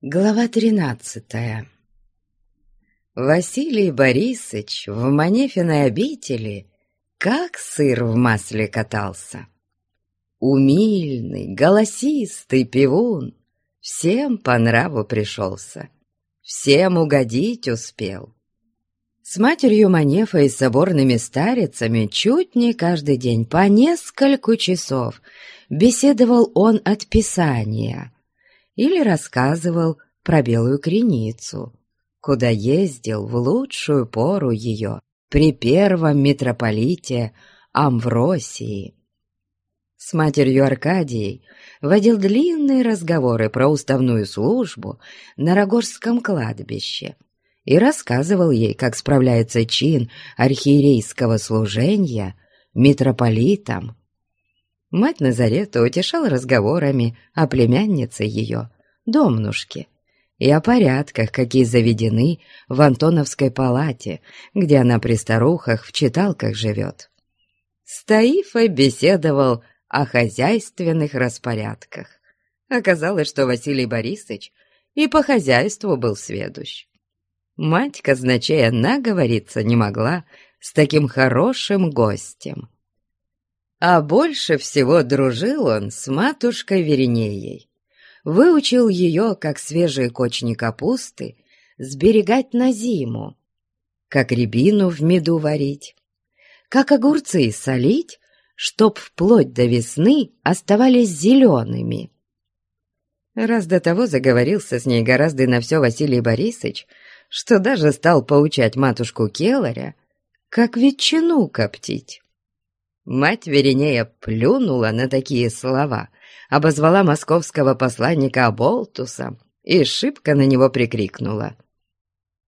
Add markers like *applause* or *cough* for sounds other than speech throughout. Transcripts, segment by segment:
Глава тринадцатая Василий Борисович в Манефиной обители как сыр в масле катался. Умильный, голосистый пивун всем по нраву пришелся, всем угодить успел. С матерью Манефа и соборными старицами чуть не каждый день по нескольку часов беседовал он от Писания — или рассказывал про белую креницу, куда ездил в лучшую пору ее при первом митрополите Амвросии. С матерью Аркадией водил длинные разговоры про уставную службу на Рогорском кладбище и рассказывал ей, как справляется чин архиерейского служения митрополитом Мать Назарета утешала разговорами о племяннице ее, Домнушке, и о порядках, какие заведены в Антоновской палате, где она при старухах в читалках живет. С Таифой беседовал о хозяйственных распорядках. Оказалось, что Василий Борисович и по хозяйству был сведущ. Мать казначея наговориться не могла с таким хорошим гостем. А больше всего дружил он с матушкой Веринеей. Выучил ее, как свежие кочни капусты, сберегать на зиму, как рябину в меду варить, как огурцы солить, чтоб вплоть до весны оставались зелеными. Раз до того заговорился с ней гораздо на все Василий Борисович, что даже стал поучать матушку Келаря, как ветчину коптить. Мать Веринея плюнула на такие слова, обозвала московского посланника Аболтусом и шибко на него прикрикнула.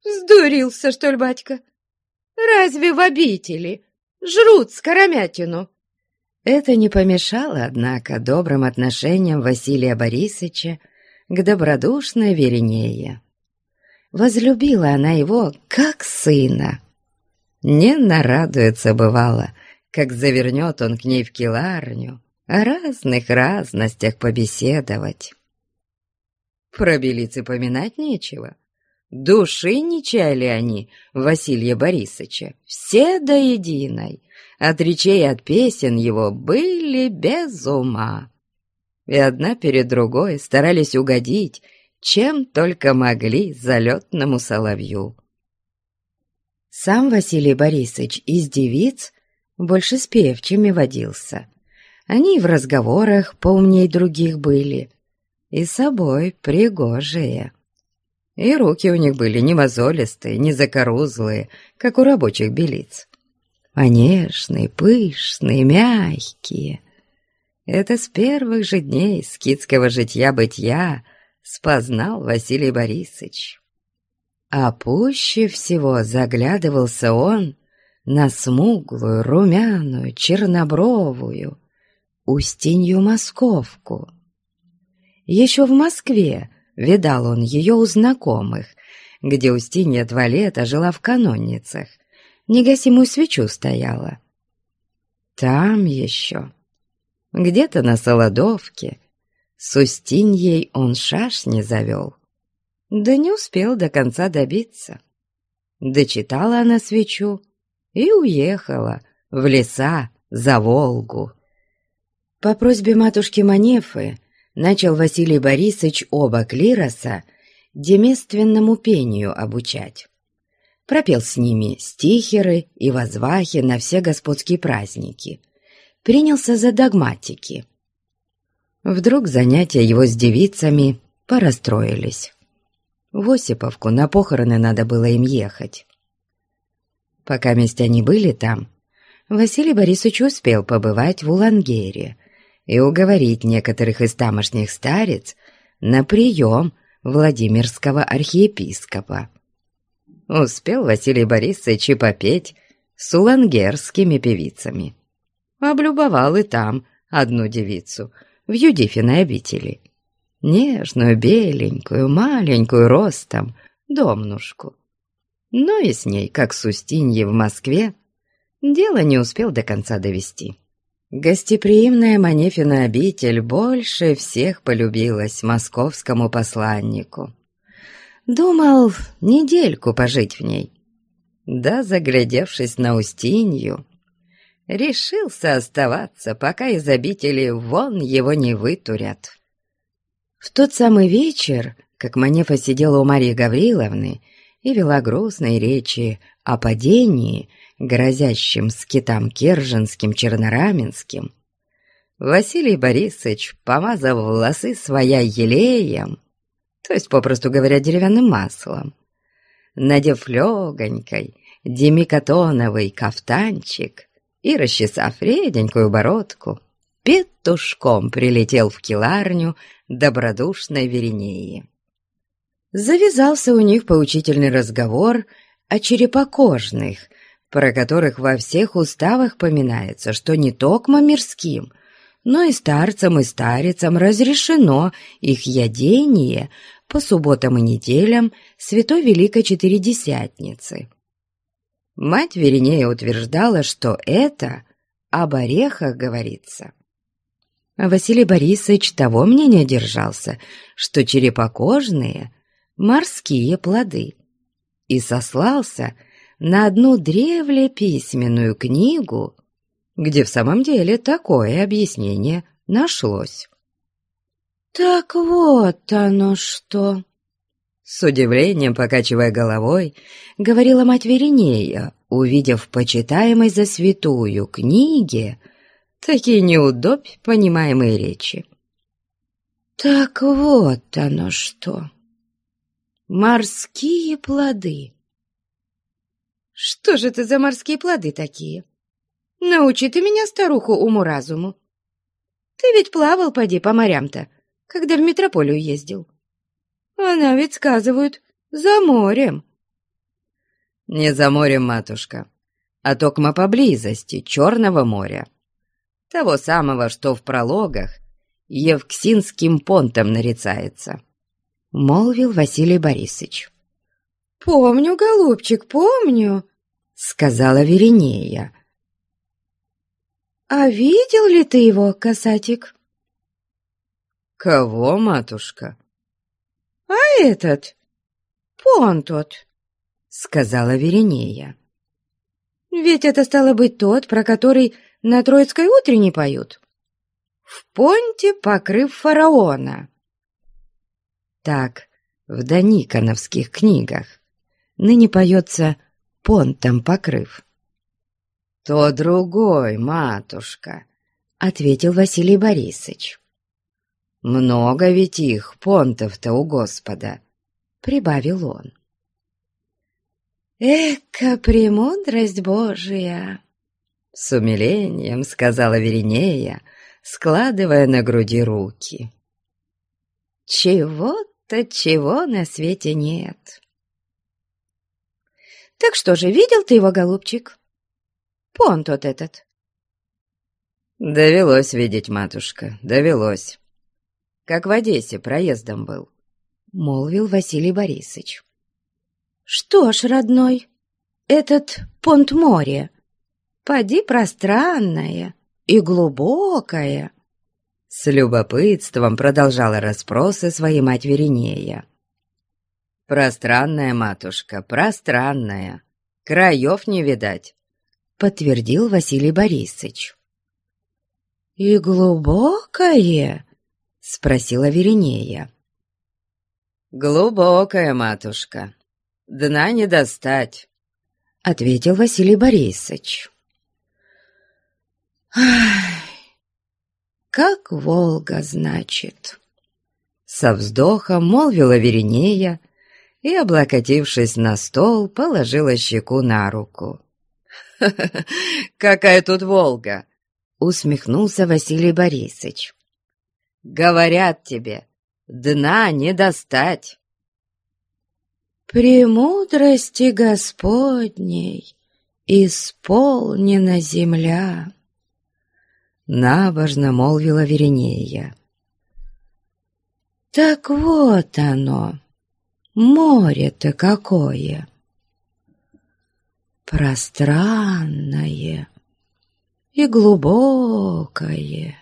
«Сдурился, что ли, батька? Разве в обители жрут скоромятину?» Это не помешало, однако, добрым отношениям Василия Борисовича к добродушной Веринее. Возлюбила она его как сына. Не нарадуется, бывало, как завернет он к ней в келарню, о разных разностях побеседовать. Про белицы поминать нечего. Души не чаяли они Василия Борисовича, все до единой. От речей от песен его были без ума. И одна перед другой старались угодить, чем только могли залетному соловью. Сам Василий Борисович из девиц больше с певчими водился. Они и в разговорах поумней других были, и собой пригожие. И руки у них были не мозолистые, не закорузлые, как у рабочих белиц, а нежные, пышные, мягкие. Это с первых же дней скидского житья-бытия спознал Василий Борисович. А пуще всего заглядывался он на смуглую, румяную, чернобровую Устинью Московку. Еще в Москве видал он ее у знакомых, где Устинья два лета жила в канонницах, негасимую свечу стояла. Там еще, где-то на Солодовке, с Устиньей он шашни завел. Да не успел до конца добиться. Дочитала она свечу, и уехала в леса за Волгу. По просьбе матушки Манефы начал Василий Борисович оба клироса демественному пению обучать. Пропел с ними стихеры и возвахи на все господские праздники. Принялся за догматики. Вдруг занятия его с девицами порастроились. В Осиповку на похороны надо было им ехать. Пока вместе они были там, Василий Борисович успел побывать в Улангере и уговорить некоторых из тамошних старец на прием Владимирского архиепископа. Успел Василий Борисович и попеть с улангерскими певицами. Облюбовал и там одну девицу в Юдифиной обители. Нежную, беленькую, маленькую ростом, домнушку но и с ней, как с Устиньей в Москве, дело не успел до конца довести. Гостеприимная Манефина обитель больше всех полюбилась московскому посланнику. Думал недельку пожить в ней. Да, заглядевшись на Устинью, решился оставаться, пока из обители вон его не вытурят. В тот самый вечер, как Манефа сидела у Марии Гавриловны и вела грустные речи о падении, грозящим скитам Керженским, Чернораменским, Василий Борисович, помазав волосы своя елеем, то есть, попросту говоря, деревянным маслом, надев легонькой, демикатоновый кафтанчик и, расчесав реденькую бородку, петушком прилетел в киларню добродушной Веринеи. Завязался у них поучительный разговор о черепокожных, про которых во всех уставах поминается, что не токмо мирским, но и старцам и старицам разрешено их ядение по субботам и неделям Святой Великой Четыредесятницы. Мать Веринея утверждала, что это об орехах говорится. Василий Борисович того мнения держался, что черепокожные — морские плоды, и сослался на одну древле письменную книгу где в самом деле такое объяснение нашлось. «Так вот оно что!» С удивлением, покачивая головой, говорила мать Веринея, увидев почитаемой за святую книге такие неудобь понимаемые речи. «Так вот оно что! Морские плоды!» «Что же это за морские плоды такие?» Научи ты меня, старуху, уму-разуму. Ты ведь плавал, поди, по морям-то, когда в метрополию ездил. Она ведь, сказывают, за морем. Не за морем, матушка, а токмо поблизости Черного моря. Того самого, что в прологах Евксинским понтом нарицается, — молвил Василий Борисович. «Помню, голубчик, помню», — сказала Веринея. «А видел ли ты его, касатик?» «Кого, матушка?» «А этот, пон тот», — сказала Веринея. «Ведь это стало быть тот, про который на Троицкой утренней поют. В понте покрыв фараона». Так в Даниконовских книгах ныне поется «понтом покрыв». «То другой, матушка», — ответил Василий Борисович. «Много ведь их, понтов-то у Господа», — прибавил он. «Эка премудрость Божия!» С умилением сказала Веринея, складывая на груди руки. «Чего-то, чего на свете нет!» «Так что же, видел ты его, голубчик?» Пон тот этот. Довелось видеть, матушка, довелось. Как в Одессе проездом был, молвил Василий Борисович. Что ж, родной, этот понт море, поди пространное и глубокое. С любопытством продолжала расспросы своей мать Веринея. «Пространная, матушка, пространная. Краев не видать подтвердил Василий Борисович. «И глубокое?» — спросила Веринея. «Глубокое, матушка. Дна не достать», — ответил Василий Борисович. «Ах, как Волга, значит!» Со вздохом молвила Веринея и, облокотившись на стол, положила щеку на руку. *laughs* какая тут Волга!» — усмехнулся Василий Борисович. «Говорят тебе, дна не достать!» «Премудрости Господней исполнена земля!» Набожно молвила Веринея. «Так вот оно, море-то какое!» пространное и глубокое.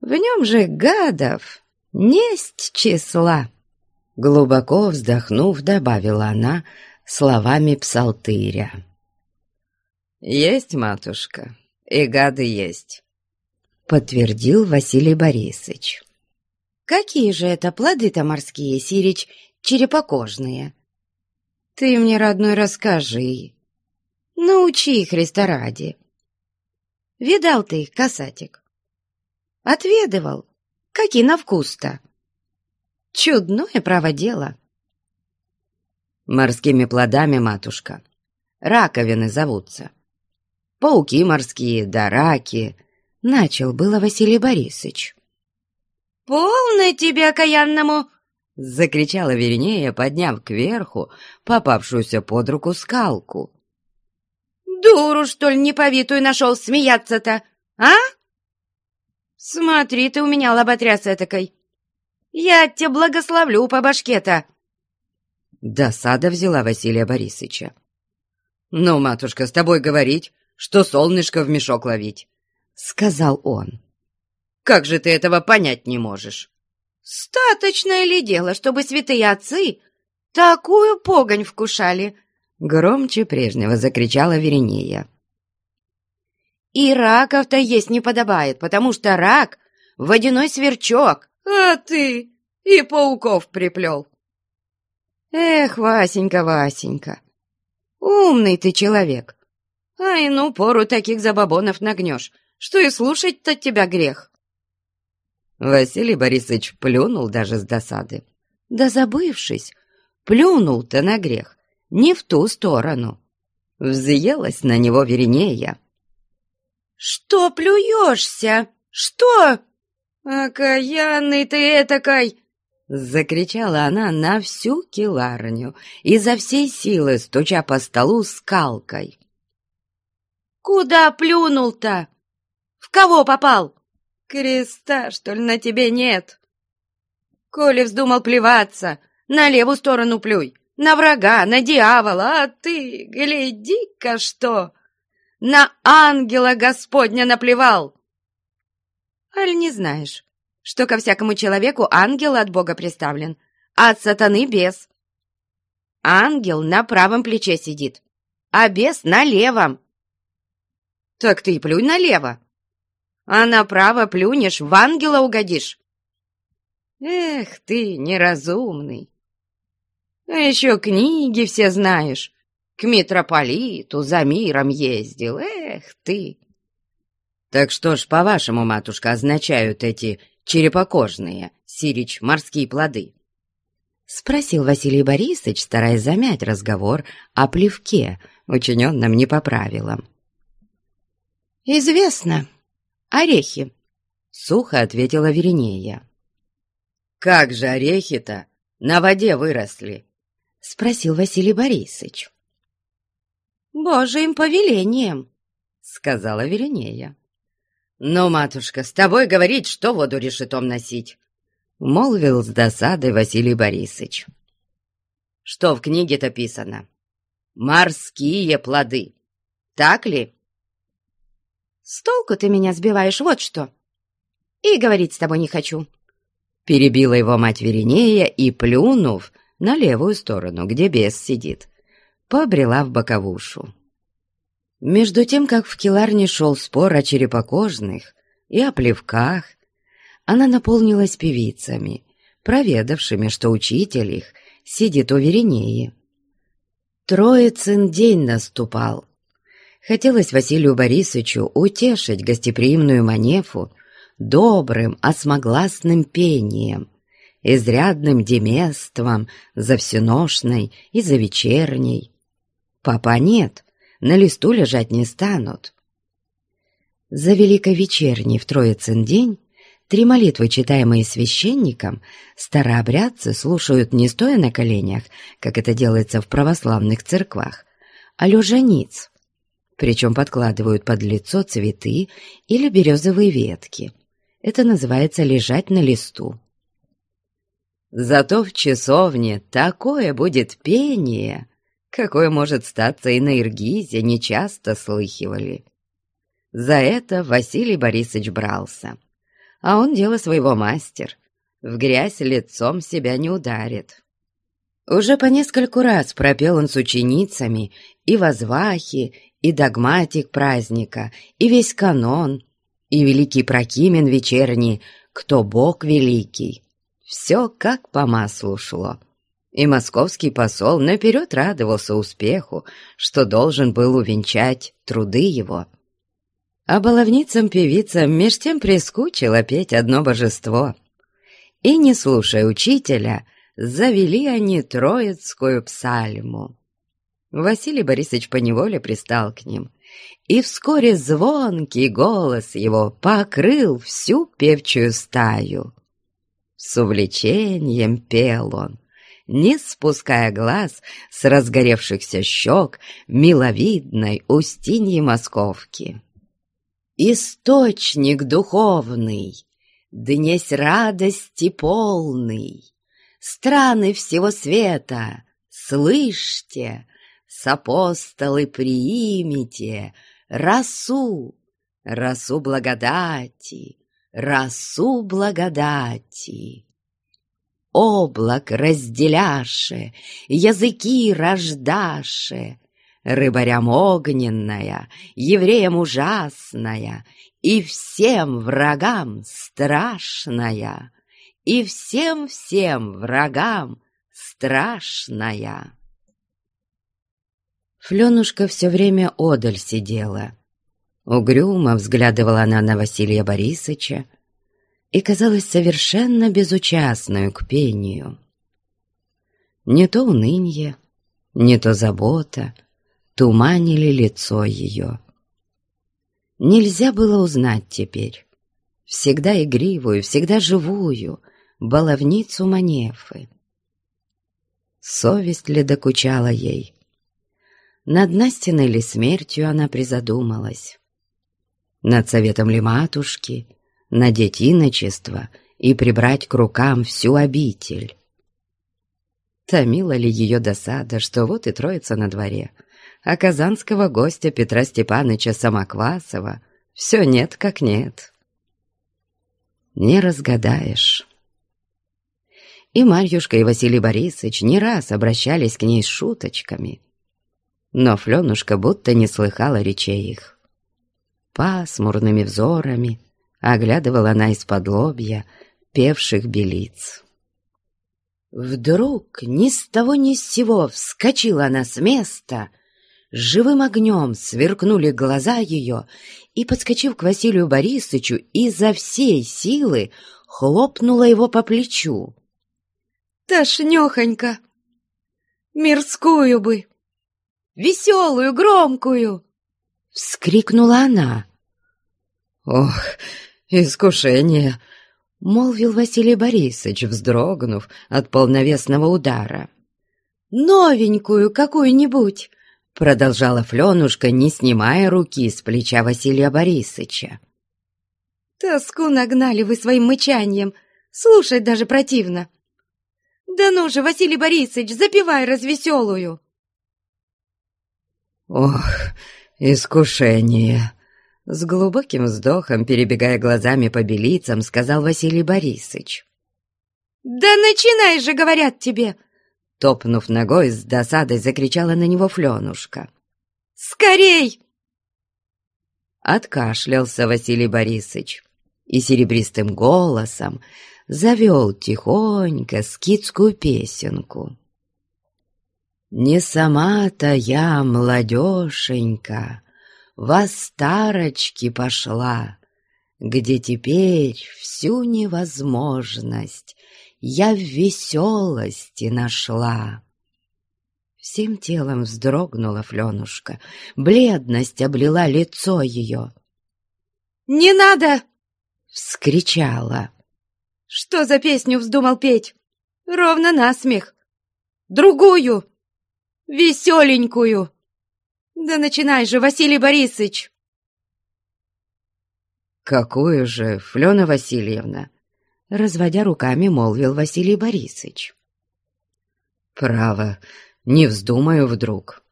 В нем же гадов несть числа. Глубоко вздохнув, добавила она словами псалтыря. «Есть, матушка, и гады есть», — подтвердил Василий Борисович. «Какие же это плоды-то морские, Сирич, черепокожные?» «Ты мне, родной, расскажи. Научи, Христа ради. Видал ты их, касатик? Отведывал? Какие на вкус-то?» «Чудное право дело». «Морскими плодами, матушка, раковины зовутся» пауки морские да раки. Начал было Василий Борисович. «Полно тебе, окаянному!» — закричала Веринея, подняв кверху попавшуюся под руку скалку. «Дуру, что ли, неповитую нашел смеяться-то, а? Смотри ты у меня, лоботряс этакой! Я тебя благословлю по башке-то!» Досада взяла Василия Борисовича. «Ну, матушка, с тобой говорить, что солнышко в мешок ловить», — сказал он. «Как же ты этого понять не можешь?» «Статочное ли дело, чтобы святые отцы такую погонь вкушали?» Громче прежнего закричала Веринея. «И раков-то есть не подобает, потому что рак — водяной сверчок, а ты и пауков приплел». «Эх, Васенька, Васенька, умный ты человек, а ну пору таких забабонов нагнешь, что и слушать-то тебя грех. Василий Борисович плюнул даже с досады. Да забывшись, плюнул-то на грех, не в ту сторону. Взъелась на него Веринея. «Что плюешься? Что? Окаянный ты этакой!» Закричала она на всю киларню, изо всей силы стуча по столу скалкой. «Куда плюнул-то? В кого попал? Креста, что ли, на тебе нет? Коли вздумал плеваться, на левую сторону плюй, на врага, на дьявола, а ты, гляди-ка что, на ангела Господня наплевал!» «Аль не знаешь, что ко всякому человеку ангел от Бога представлен, а от сатаны бес?» Ангел на правом плече сидит, а бес на левом. Так ты плюнь налево. А направо плюнешь, в ангела угодишь. Эх ты, неразумный. А еще книги все знаешь. К митрополиту за миром ездил. Эх ты. Так что ж, по-вашему, матушка, означают эти черепокожные, сирич, морские плоды? Спросил Василий Борисович, стараясь замять разговор о плевке, учиненном не по правилам. «Известно. Орехи», — сухо ответила Веринея. «Как же орехи-то на воде выросли?» — спросил Василий Борисович. «Божьим повелением», — сказала Веринея. «Ну, матушка, с тобой говорить, что воду решетом носить?» — молвил с досадой Василий Борисович. «Что в книге-то писано? Морские плоды, так ли?» С толку ты меня сбиваешь, вот что. И говорить с тобой не хочу. Перебила его мать Веринея и, плюнув на левую сторону, где бес сидит, побрела в боковушу. Между тем, как в келарне шел спор о черепокожных и о плевках, она наполнилась певицами, проведавшими, что учитель их сидит у Веринеи. Троицын день наступал — Хотелось Василию Борисовичу утешить гостеприимную Манефу добрым, осмогласным пением, изрядным демеством за всеношной и за вечерней. Папа нет, на листу лежать не станут. За великовечерний в Троицын день три молитвы, читаемые священником, старообрядцы слушают не стоя на коленях, как это делается в православных церквах, а лежа ниц причем подкладывают под лицо цветы или березовые ветки. Это называется лежать на листу. Зато в часовне такое будет пение, какое может статься и на Иргизе нечасто слыхивали. За это Василий Борисович брался. а он дело своего мастер. В грязь лицом себя не ударит. Уже по нескольку раз пропел он с ученицами и возвахи, и догматик праздника, и весь канон, и великий прокимен вечерний, кто Бог великий. Все как по маслу шло. И московский посол наперед радовался успеху, что должен был увенчать труды его. А баловницам-певицам меж тем прискучило петь одно божество. И, не слушая учителя, завели они троицкую псальму. Василий Борисович поневоле пристал к ним, и вскоре звонкий голос его покрыл всю певчую стаю. С увлечением пел он, не спуская глаз с разгоревшихся щек миловидной Устиньи Московки. Источник духовный, днесь радости полный, Страны всего света, слышьте, С апостолы приимите Росу, росу благодати, росу благодати. Облак разделяше, языки рождаше, Рыбарям огненная, евреям ужасная, И всем врагам страшная, И всем-всем врагам страшная. Фленушка все время одаль сидела. Угрюмо взглядывала она на Василия Борисовича и казалась совершенно безучастную к пению. Не то унынье, не то забота туманили лицо ее. Нельзя было узнать теперь всегда игривую, всегда живую баловницу Манефы. Совесть ли докучала ей? Над Настиной ли смертью она призадумалась? Над советом ли матушки надеть иночество и прибрать к рукам всю обитель? Томила ли ее досада, что вот и троица на дворе, а казанского гостя Петра Степаныча Самоквасова все нет как нет. Не разгадаешь. И Марьюшка, и Василий Борисович не раз обращались к ней с шуточками, но Фленушка будто не слыхала речей их. Пасмурными взорами оглядывала она из-под лобья певших белиц. Вдруг ни с того ни с сего вскочила она с места — Живым огнем сверкнули глаза ее, и, подскочив к Василию Борисовичу, изо всей силы хлопнула его по плечу. «Тошнёхонько! Мирскую бы! Веселую, громкую!» — вскрикнула она. «Ох, искушение!» — молвил Василий Борисович, вздрогнув от полновесного удара. «Новенькую какую-нибудь!» Продолжала Фленушка, не снимая руки с плеча Василия Борисовича. «Тоску нагнали вы своим мычанием, слушать даже противно. Да ну же, Василий Борисович, запивай развеселую!» «Ох, искушение!» С глубоким вздохом, перебегая глазами по белицам, сказал Василий Борисович. «Да начинай же, говорят тебе!» Топнув ногой, с досадой закричала на него Фленушка. «Скорей!» Откашлялся Василий Борисович и серебристым голосом завел тихонько скидскую песенку. «Не сама-то я, молодешенька, во старочки пошла, где теперь всю невозможность я в веселости нашла. Всем телом вздрогнула Фленушка, бледность облила лицо ее. «Не надо!» — вскричала. «Что за песню вздумал петь? Ровно насмех! Другую! Веселенькую! Да начинай же, Василий Борисович!» «Какую же, Флена Васильевна?» разводя руками, молвил Василий Борисович. «Право, не вздумаю вдруг.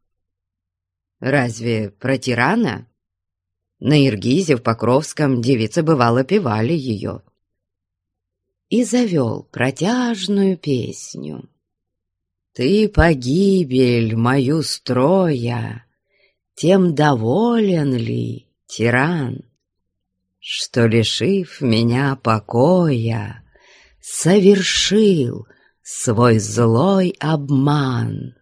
Разве про тирана? На Иргизе в Покровском девицы бывало певали ее, и завел протяжную песню. «Ты погибель мою строя, тем доволен ли тиран, что, лишив меня покоя, совершил свой злой обман?»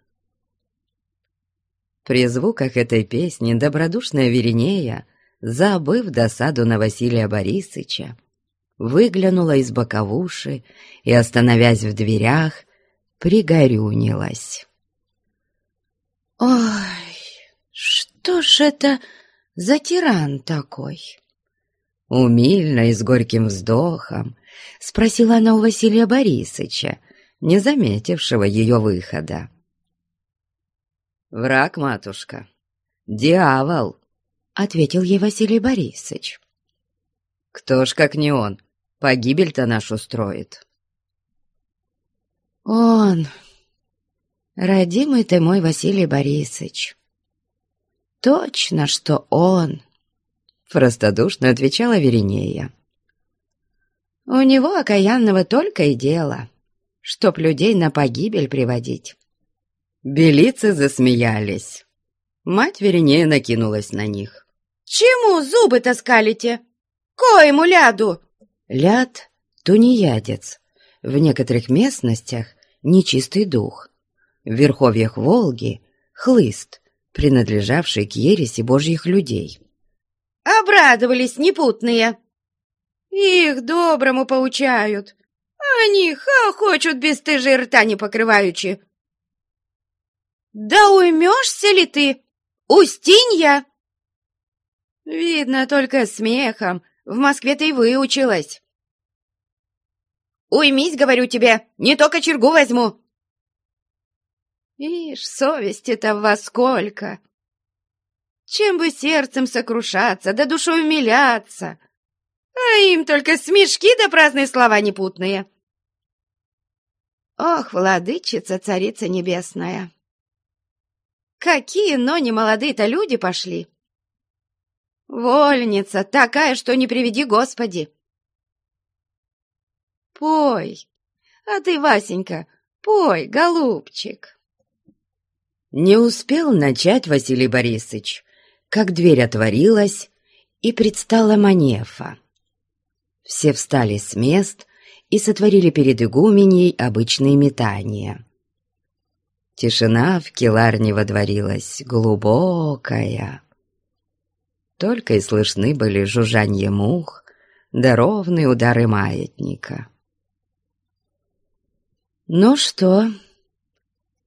При звуках этой песни добродушная Веринея, забыв досаду на Василия Борисыча, выглянула из боковуши и, остановясь в дверях, пригорюнилась. «Ой, что ж это за тиран такой?» Умильно и с горьким вздохом спросила она у Василия Борисыча, не заметившего ее выхода. «Враг, матушка, дьявол», — ответил ей Василий Борисович. «Кто ж, как не он, погибель-то нашу строит?» «Он, родимый ты мой Василий Борисович, точно, что он», — простодушно отвечала Веринея. «У него окаянного только и дело, чтоб людей на погибель приводить». Белицы засмеялись. Мать Веринея накинулась на них. «Чему зубы таскалите? Коему ляду?» Ляд — тунеядец. В некоторых местностях — нечистый дух. В верховьях Волги — хлыст, принадлежавший к ереси божьих людей. Обрадовались непутные. Их доброму поучают. Они хохочут бесстыжие рта не покрываючи. «Да уймешься ли ты, Устинья?» «Видно, только смехом. В Москве ты выучилась». «Уймись, говорю тебе, не то кочергу возьму». «Ишь, совести-то во сколько! Чем бы сердцем сокрушаться, да душой умиляться, а им только смешки да праздные слова непутные». «Ох, владычица, царица небесная!» Какие, но не молодые-то люди пошли. Вольница такая, что не приведи Господи. Пой, а ты, Васенька, пой, голубчик. Не успел начать Василий Борисович, как дверь отворилась, и предстала Манефа. Все встали с мест и сотворили перед игуменей обычные метания. Тишина в келарне водворилась глубокая. Только и слышны были жужжанье мух да ровные удары маятника. «Ну что,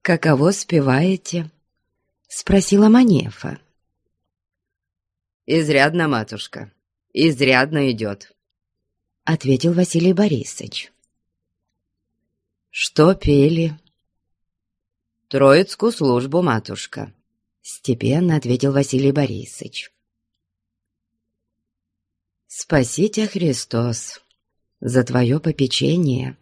каково спеваете?» — спросила Манефа. «Изрядно, матушка, изрядно идет», — ответил Василий Борисович. «Что пели?» «Троицкую службу, матушка», — степенно ответил Василий Борисович. «Спасите, Христос, за твое попечение», —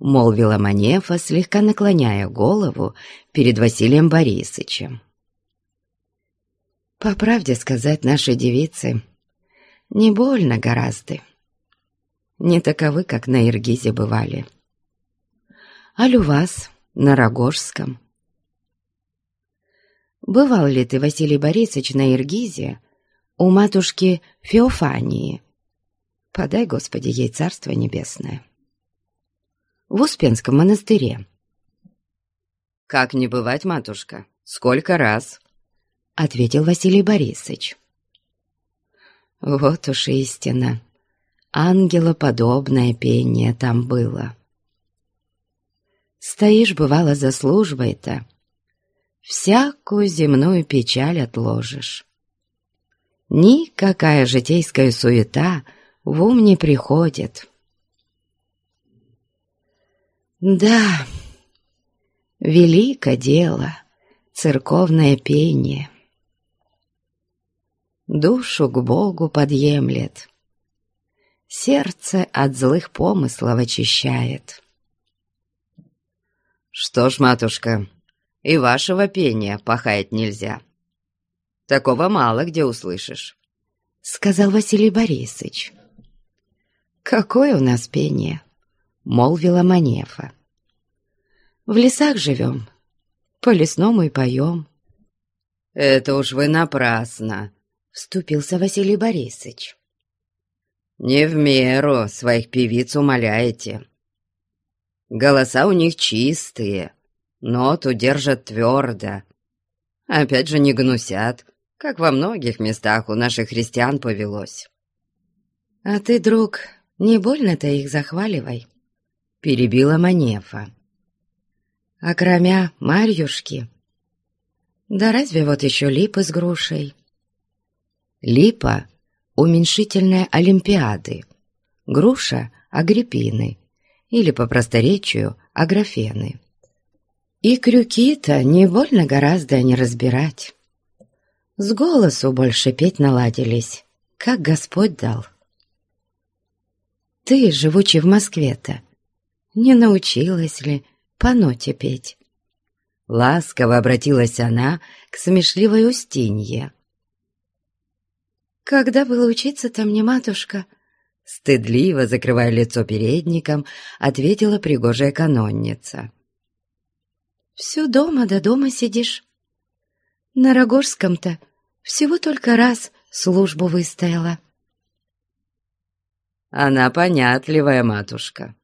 молвила Манефа, слегка наклоняя голову перед Василием Борисовичем. «По правде сказать, наши девицы не больно гораздо. Не таковы, как на Иргизе бывали. Аль у вас, на Рогожском, Бывал ли ты, Василий Борисович, на Иргизе у матушки Феофании? Подай, Господи, ей царство небесное. В Успенском монастыре. «Как не бывать, матушка? Сколько раз?» — ответил Василий Борисович. «Вот уж истина. Ангелоподобное пение там было. Стоишь, бывало, за службой-то, всякую земную печаль отложишь. Никакая житейская суета в ум не приходит. Да, велико дело, церковное пение. Душу к Богу подъемлет, сердце от злых помыслов очищает. Что ж, матушка, и вашего пения пахать нельзя. Такого мало где услышишь», — сказал Василий Борисович. «Какое у нас пение? — молвила Манефа. «В лесах живем, по лесному и поем». «Это уж вы напрасно», — вступился Василий Борисович. «Не в меру своих певиц умоляете. Голоса у них чистые, ноту держат твердо. Опять же не гнусят, как во многих местах у наших христиан повелось». «А ты, друг, не больно-то их захваливай», — перебила Манефа. «А кроме Марьюшки, да разве вот еще липы с грушей?» Липа — уменьшительная Олимпиады, груша — Агриппины, или по просторечию — Аграфены. И крюки-то не больно гораздо не разбирать. С голосу больше петь наладились, как Господь дал. Ты, живучи в Москве-то, не научилась ли по ноте петь? Ласково обратилась она к смешливой Устинье. «Когда было учиться-то мне, матушка?» Стыдливо, закрывая лицо передником, ответила пригожая канонница. «Всю дома до дома сидишь. На Рогожском-то всего только раз службу выстояла». «Она понятливая матушка.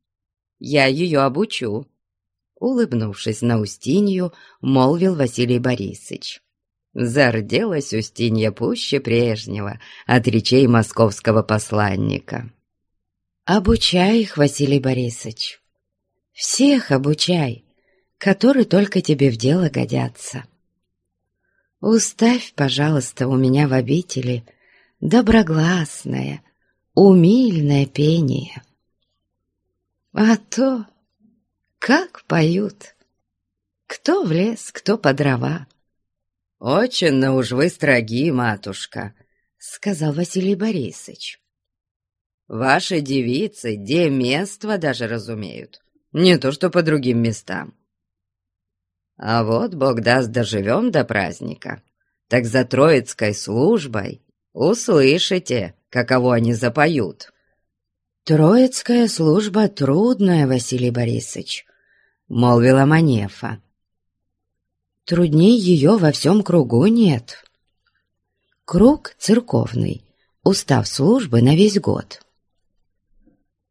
Я ее обучу», — улыбнувшись на Устинью, молвил Василий Борисович. Зарделась Устинья пуще прежнего от речей московского посланника. «Обучай их, Василий Борисович. Всех обучай, которые только тебе в дело годятся. Уставь, пожалуйста, у меня в обители доброгласное, умильное пение. А то, как поют, кто в лес, кто по дрова. «Очень уж вы строги, матушка», — сказал Василий Борисович. «Ваши девицы демество даже разумеют, не то что по другим местам. А вот, Бог даст, доживем до праздника, так за Троицкой службой услышите, каково они запоют». «Троицкая служба трудная, Василий Борисович», — молвила Манефа. «Трудней ее во всем кругу нет». Круг церковный, устав службы на весь год.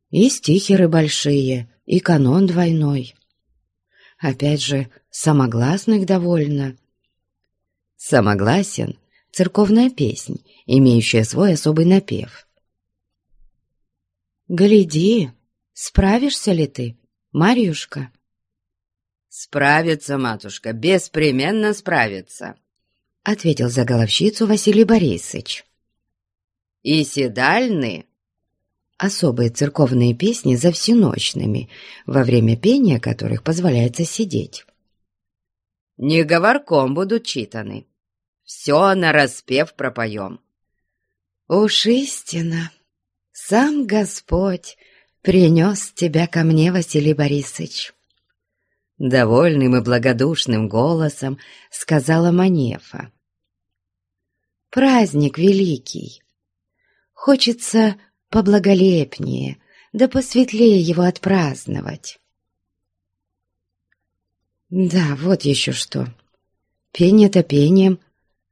И стихеры большие, и канон двойной. Опять же, самогласных довольно. Самогласен — церковная песнь, имеющая свой особый напев. «Гляди, справишься ли ты, Марьюшка?» «Справится, матушка, беспременно справится», — ответил за головщицу Василий Борисович. «И седальны?» Особые церковные песни за всеночными, во время пения которых позволяется сидеть. «Не говорком будут читаны. Все на распев пропоем». «Уж истина!» «Сам Господь принес тебя ко мне, Василий Борисович!» Довольным и благодушным голосом сказала Манефа. «Праздник великий. Хочется поблаголепнее, да посветлее его отпраздновать». «Да, вот еще что. Пение-то пением,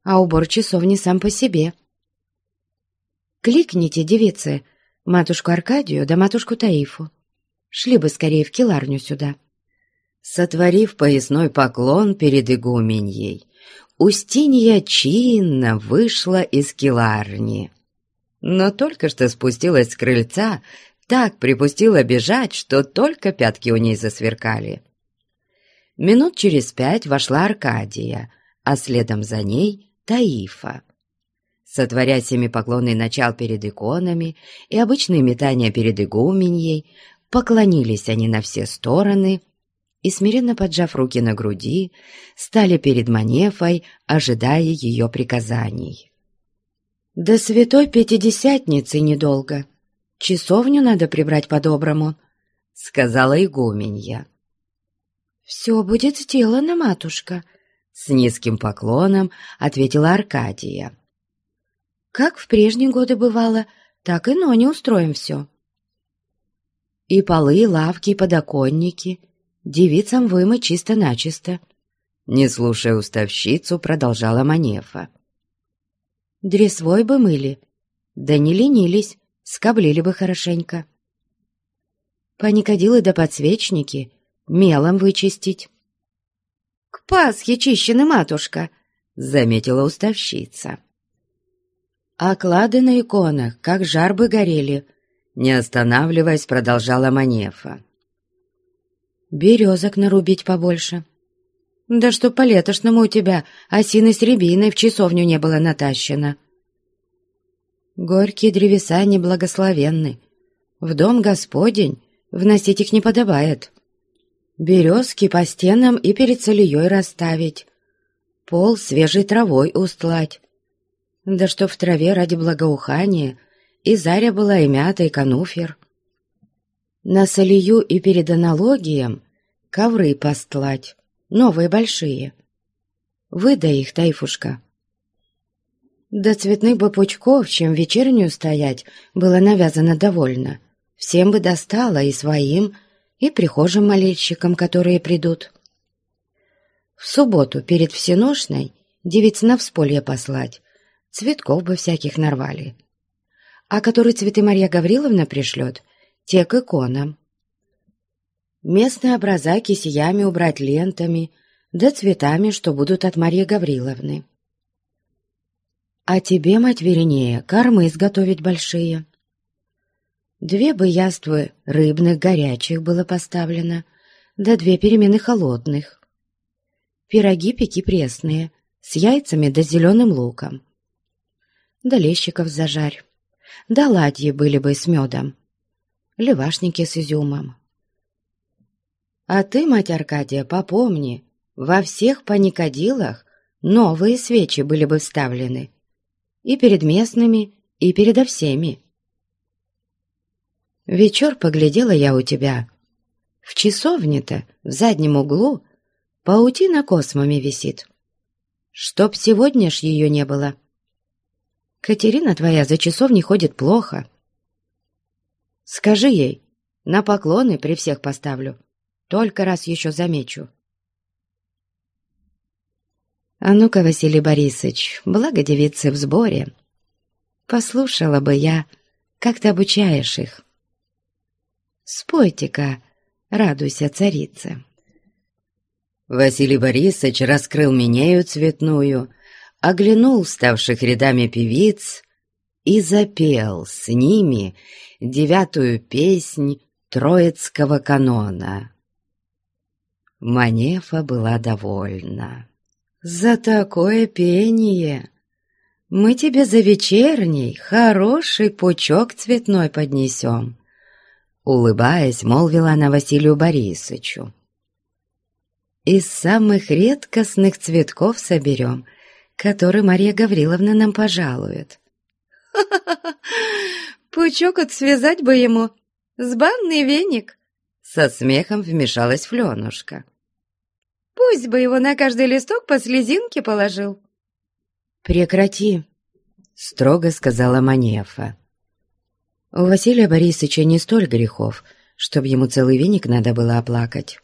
а убор часов не сам по себе. Кликните, девицы, матушку Аркадию да матушку Таифу. Шли бы скорее в келарню сюда». Сотворив поясной поклон перед игуменьей, Устинья чинно вышла из келарни. Но только что спустилась с крыльца, так припустила бежать, что только пятки у ней засверкали. Минут через пять вошла Аркадия, а следом за ней Таифа сотворя семипоклонный начал перед иконами и обычные метания перед игуменьей, поклонились они на все стороны и, смиренно поджав руки на груди, стали перед Манефой, ожидая ее приказаний. «До святой Пятидесятницы недолго. Часовню надо прибрать по-доброму», — сказала игуменья. «Все будет сделано, матушка», — с низким поклоном ответила Аркадия. Как в прежние годы бывало, так и но не устроим все. И полы, и лавки, и подоконники девицам вымыть чисто-начисто. Не слушая уставщицу, продолжала Манефа. Дресвой бы мыли, да не ленились, скоблили бы хорошенько. Паникодилы да подсвечники мелом вычистить. — К Пасхе чищены, матушка, — заметила уставщица. Оклады на иконах, как жар бы горели, не останавливаясь, продолжала Манефа. Березок нарубить побольше. Да что по-летошному у тебя осины с рябиной в часовню не было натащено. Горькие древеса неблагословенны. В дом Господень вносить их не подобает. Березки по стенам и перед солеей расставить. Пол свежей травой устлать. Да что в траве ради благоухания и заря была и мята, и конуфер. На солью и перед аналогием ковры постлать, новые большие. Выдай их, Тайфушка. До цветных бы пучков, чем вечернюю стоять, было навязано довольно. Всем бы достало и своим, и прихожим молельщикам, которые придут. В субботу перед всеношной девиц на всполье послать, цветков бы всяких нарвали. А который цветы Марья Гавриловна пришлет, те к иконам. Местные образа кисиями убрать лентами, да цветами, что будут от Марьи Гавриловны. А тебе, мать Веринея, кормы изготовить большие. Две бы яствы рыбных горячих было поставлено, да две перемены холодных. Пироги пеки пресные, с яйцами да зеленым луком. Да лещиков зажарь, да ладьи были бы с медом, левашники с изюмом. А ты, мать Аркадия, попомни, во всех паникодилах новые свечи были бы вставлены, и перед местными, и передо всеми. Вечер поглядела я у тебя. В часовне-то, в заднем углу, паутина космами висит. Чтоб сегодня ж ее не было. Катерина твоя за часовней ходит плохо. Скажи ей, на поклоны при всех поставлю. Только раз еще замечу. А ну-ка, Василий Борисович, благо девицы в сборе. Послушала бы я, как ты обучаешь их. Спойте-ка, радуйся, царица. Василий Борисович раскрыл минею цветную, оглянул ставших рядами певиц и запел с ними девятую песнь Троицкого канона. Манефа была довольна. «За такое пение мы тебе за вечерний хороший пучок цветной поднесем», улыбаясь, молвила она Василию Борисовичу. «Из самых редкостных цветков соберем, которые Марья Гавриловна нам пожалует». *laughs* Пучок от связать бы ему, с банный веник!» Со смехом вмешалась Фленушка. Пусть бы его на каждый листок по слезинке положил. «Прекрати», — строго сказала Манефа. У Василия Борисовича не столь грехов, чтоб ему целый веник надо было оплакать.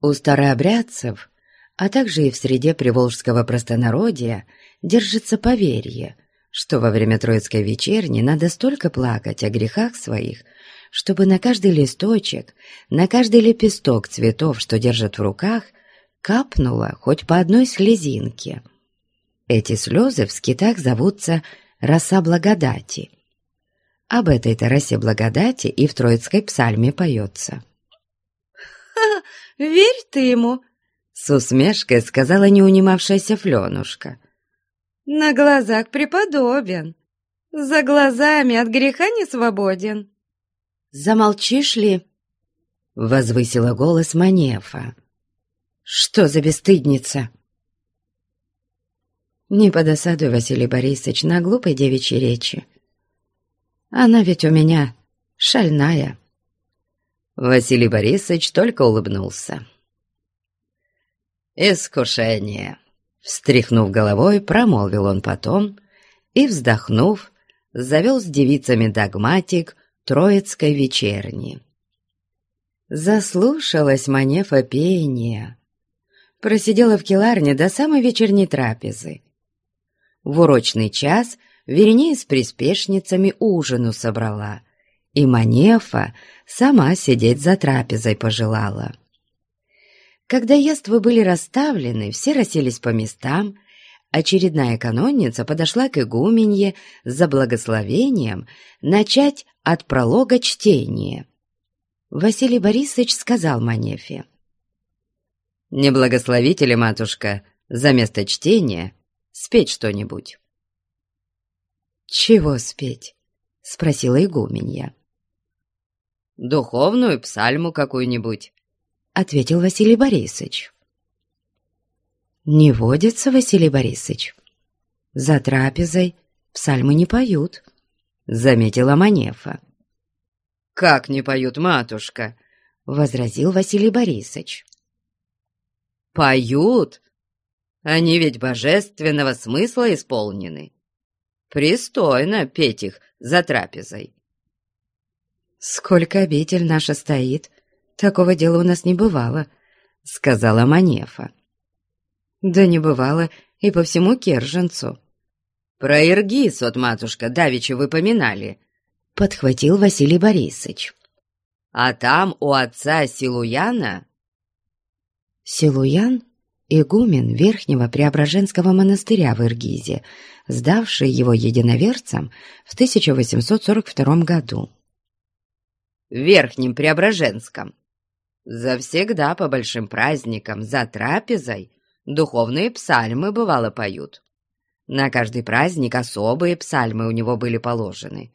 У старообрядцев, а также и в среде приволжского простонародья, держится поверье, что во время Троицкой вечерни надо столько плакать о грехах своих, чтобы на каждый листочек, на каждый лепесток цветов, что держат в руках, капнуло хоть по одной слезинке. Эти слезы в скитах зовутся «роса благодати». Об этой-то росе благодати и в Троицкой псальме поется. «Ха, верь ты ему!» — с усмешкой сказала неунимавшаяся Фленушка. «На глазах преподобен, за глазами от греха не свободен». «Замолчишь ли?» — возвысила голос Манефа. «Что за бесстыдница?» «Не подосадуй, Василий Борисович, на глупой девичьей речи. Она ведь у меня шальная». Василий Борисович только улыбнулся. «Искушение!» Встряхнув головой, промолвил он потом и, вздохнув, завел с девицами догматик Троицкой вечерни. Заслушалась Манефа пения. Просидела в келарне до самой вечерней трапезы. В урочный час Вернее, с приспешницами ужину собрала, и Манефа сама сидеть за трапезой пожелала. Когда яства были расставлены, все расселись по местам, очередная канонница подошла к игуменье за благословением начать от пролога чтения. Василий Борисович сказал Манефе. «Не благословите ли, матушка, за место чтения спеть что-нибудь?» «Чего спеть?» — спросила игуменья. «Духовную псальму какую-нибудь», — ответил Василий Борисович. «Не водится, Василий Борисович. За трапезой псальмы не поют», — заметила Манефа. «Как не поют, матушка?» — возразил Василий Борисович. «Поют! Они ведь божественного смысла исполнены. Пристойно петь их за трапезой. «Сколько обитель наша стоит, такого дела у нас не бывало», — сказала Манефа. «Да не бывало и по всему Керженцу». «Про Иргиз, вот, матушка, давеча вы поминали», — подхватил Василий Борисович. «А там у отца Силуяна...» «Силуян?» игумен Верхнего Преображенского монастыря в Иргизе, сдавший его единоверцам в 1842 году. В Верхнем Преображенском. Завсегда по большим праздникам, за трапезой, духовные псальмы бывало поют. На каждый праздник особые псальмы у него были положены.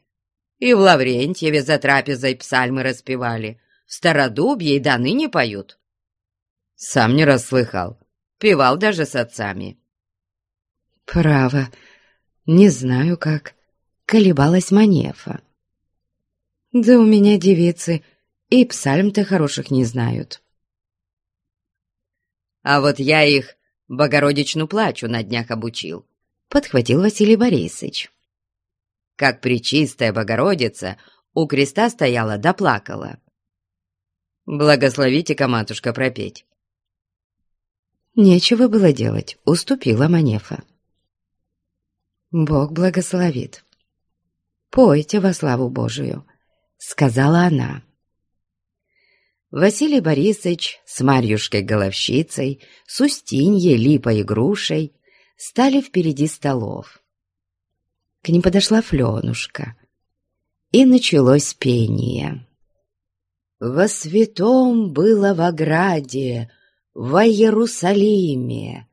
И в Лаврентьеве за трапезой псальмы распевали, в Стародубье и до ныне поют. Сам не расслыхал, Пивал даже с отцами. «Право, не знаю как», — колебалась Манефа. «Да у меня девицы и псальм-то хороших не знают». «А вот я их Богородичну плачу на днях обучил», — подхватил Василий Борисович. Как причистая Богородица у креста стояла да плакала. «Благословите-ка, матушка, пропеть». Нечего было делать, уступила Манефа. «Бог благословит. Пойте во славу Божию», — сказала она. Василий Борисович с Марьюшкой-головщицей, с Устиньей, Липой и Грушей стали впереди столов. К ним подошла Фленушка, и началось пение. «Во святом было в ограде во Иерусалиме,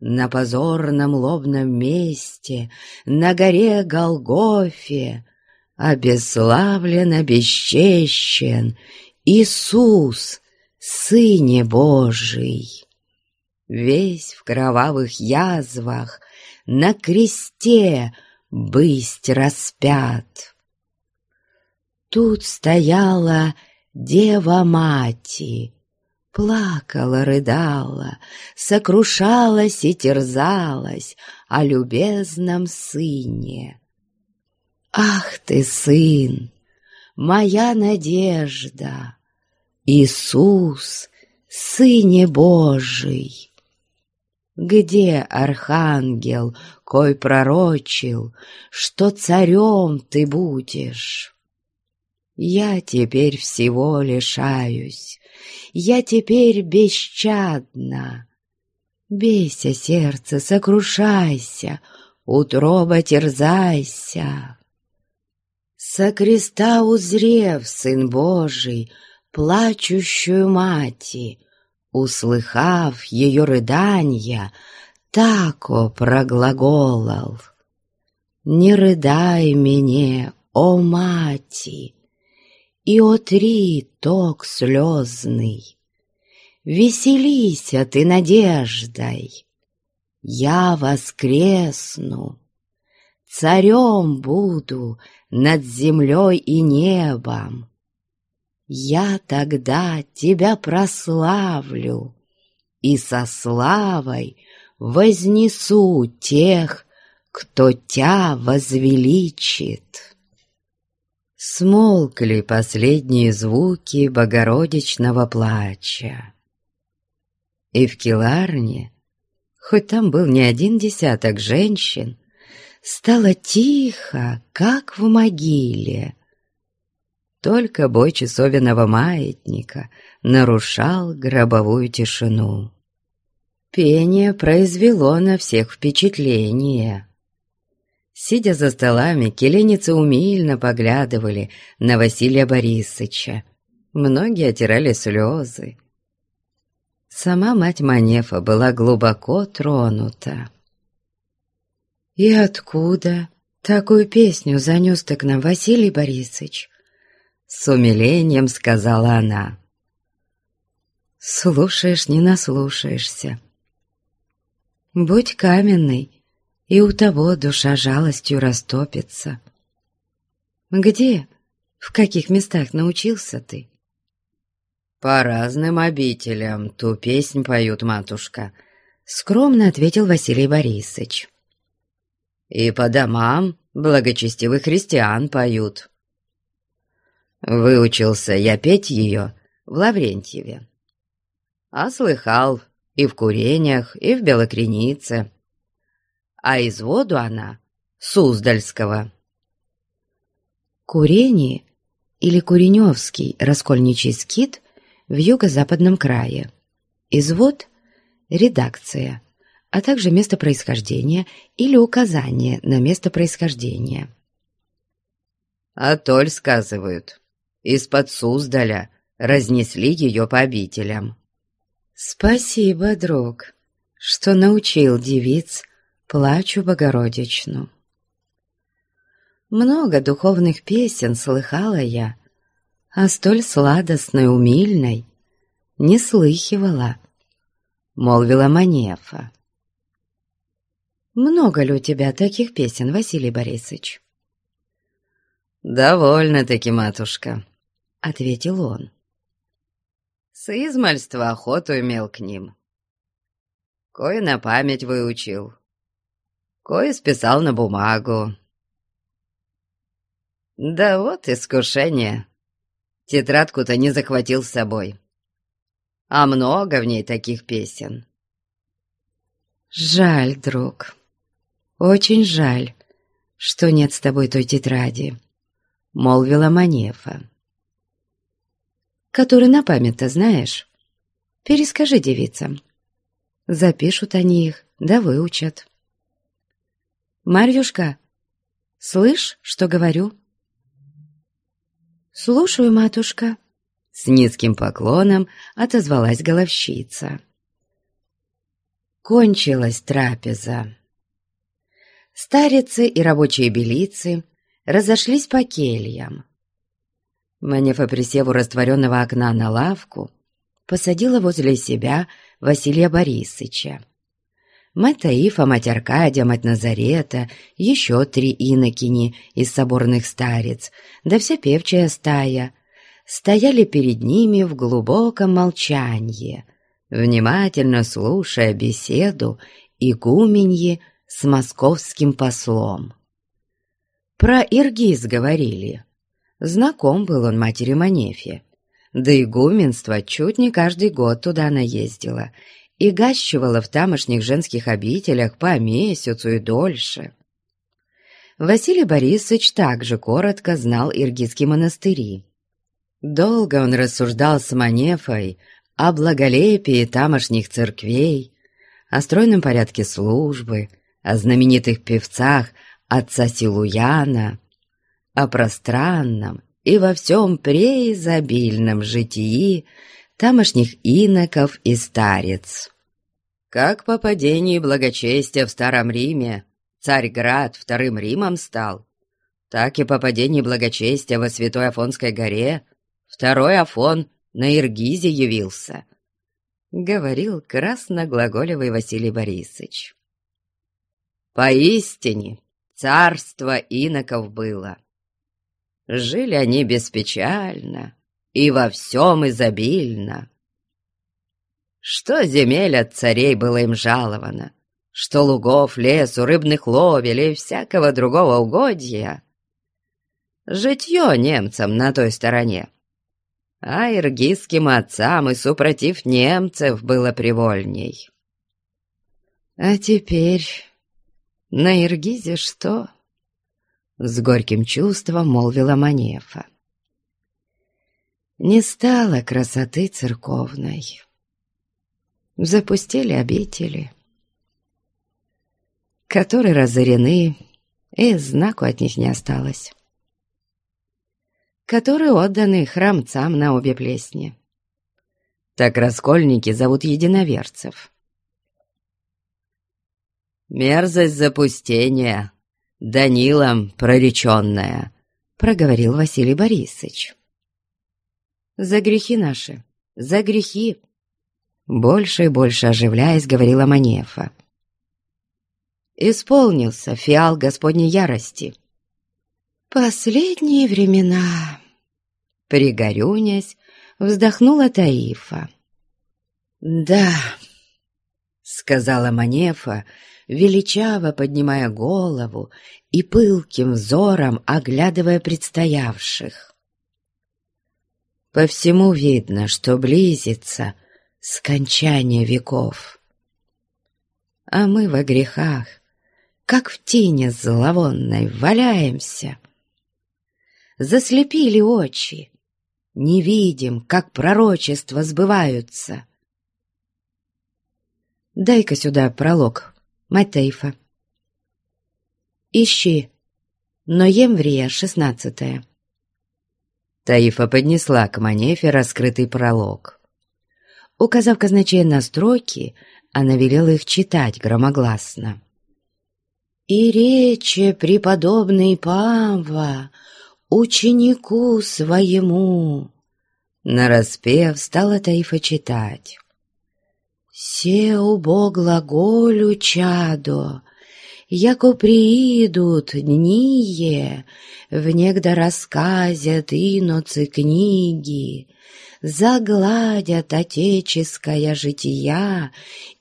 на позорном лобном месте, на горе Голгофе, обеславлен, обесчещен Иисус, Сыне Божий. Весь в кровавых язвах, на кресте бысть распят. Тут стояла Дева-Мати, Плакала, рыдала, сокрушалась и терзалась о любезном сыне. Ах ты, сын, моя надежда, Иисус, Сыне Божий! Где архангел, кой пророчил, Что царем ты будешь? Я теперь всего лишаюсь, я теперь бесчадна. Бейся, сердце, сокрушайся, утроба терзайся. Со креста узрев, Сын Божий, плачущую мати, Услыхав ее рыданья, тако проглаголал. «Не рыдай мне, о мати, и отри ток слезный. Веселися ты надеждой, я воскресну, Царем буду над землей и небом. Я тогда тебя прославлю и со славой вознесу тех, кто тебя возвеличит. смолкли последние звуки богородичного плача. И в Киларне, хоть там был не один десяток женщин, стало тихо, как в могиле. Только бой часовенного маятника нарушал гробовую тишину. Пение произвело на всех впечатление. Сидя за столами, келеницы умильно поглядывали на Василия Борисовича. Многие отирали слезы. Сама мать Манефа была глубоко тронута. «И откуда такую песню занес-то к нам Василий Борисович?» С умилением сказала она. «Слушаешь, не наслушаешься. Будь каменный, и у того душа жалостью растопится. Где, в каких местах научился ты? По разным обителям ту песнь поют, матушка, скромно ответил Василий Борисович. И по домам благочестивых христиан поют. Выучился я петь ее в Лаврентьеве. А слыхал и в Курениях, и в Белокренице а из воду она Суздальского. Курение или Куреневский раскольничий скит в юго-западном крае. Извод – редакция, а также место происхождения или указание на место происхождения. А толь, сказывают, из-под Суздаля разнесли ее по обителям. Спасибо, друг, что научил девиц плачу Богородичну. Много духовных песен слыхала я, а столь сладостной, умильной не слыхивала, — молвила Манефа. «Много ли у тебя таких песен, Василий Борисович?» «Довольно-таки, матушка», — ответил он. «С измальства охоту имел к ним. Кое на память выучил, кое списал на бумагу. Да вот искушение. Тетрадку-то не захватил с собой. А много в ней таких песен. Жаль, друг, очень жаль, что нет с тобой той тетради, молвила Манефа. Который на память-то знаешь? Перескажи девицам. Запишут они их, да выучат. «Марьюшка, слышь, что говорю?» «Слушаю, матушка», — с низким поклоном отозвалась головщица. Кончилась трапеза. Старицы и рабочие белицы разошлись по кельям. Манефа, присев у растворенного окна на лавку, посадила возле себя Василия Борисыча мать Таифа, мать Аркадия, мать Назарета, еще три инокини из соборных старец, да вся певчая стая, стояли перед ними в глубоком молчании, внимательно слушая беседу игуменьи с московским послом. Про Иргиз говорили. Знаком был он матери Манефе. Да игуменство чуть не каждый год туда она ездила — и гащивала в тамошних женских обителях по месяцу и дольше. Василий Борисович также коротко знал иргизские монастыри. Долго он рассуждал с Манефой о благолепии тамошних церквей, о стройном порядке службы, о знаменитых певцах отца Силуяна, о пространном и во всем преизобильном житии тамошних иноков и старец. Как по падении благочестия в Старом Риме Царьград вторым Римом стал, так и по падении благочестия во Святой Афонской горе второй Афон на Иргизе явился, — говорил красноглаголевый Василий Борисович. Поистине, царство иноков было. Жили они беспечально, и во всем изобильно. Что земель от царей было им жаловано, что лугов, лесу, рыбных ловелей и всякого другого угодья. житье немцам на той стороне. А иргизским отцам и супротив немцев было привольней. А теперь на Иргизе что? С горьким чувством молвила Манефа. Не стало красоты церковной. Запустили обители, которые разорены, и знаку от них не осталось. Которые отданы храмцам на обе плесни. Так раскольники зовут единоверцев. «Мерзость запустения, Данилом прореченная», — проговорил Василий Борисович. «За грехи наши, за грехи!» Больше и больше оживляясь, говорила Манефа. Исполнился фиал Господней ярости. «Последние времена!» Пригорюнясь, вздохнула Таифа. «Да», — сказала Манефа, величаво поднимая голову и пылким взором оглядывая предстоявших. По всему видно, что близится скончание веков. А мы во грехах, как в тени зловонной, валяемся. Заслепили очи, не видим, как пророчества сбываются. Дай-ка сюда пролог, мать Таифа. Ищи, но Емврия шестнадцатая. Таифа поднесла к Манефе раскрытый пролог. Указав казначея на строки, она велела их читать громогласно. «И речи преподобный Памва ученику своему!» Нараспев стала Таифа читать. «Се убо глаголю чадо, яко приидут дние, в негда рассказят иноцы книги, загладят отеческое жития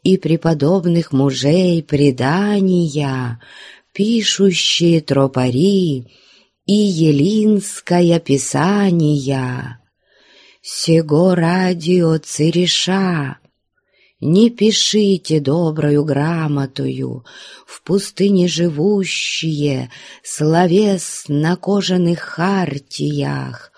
и преподобных мужей предания, пишущие тропари и елинское писание. Сего радио цереша, не пишите доброю грамотою в пустыне живущие, словес на кожаных хартиях,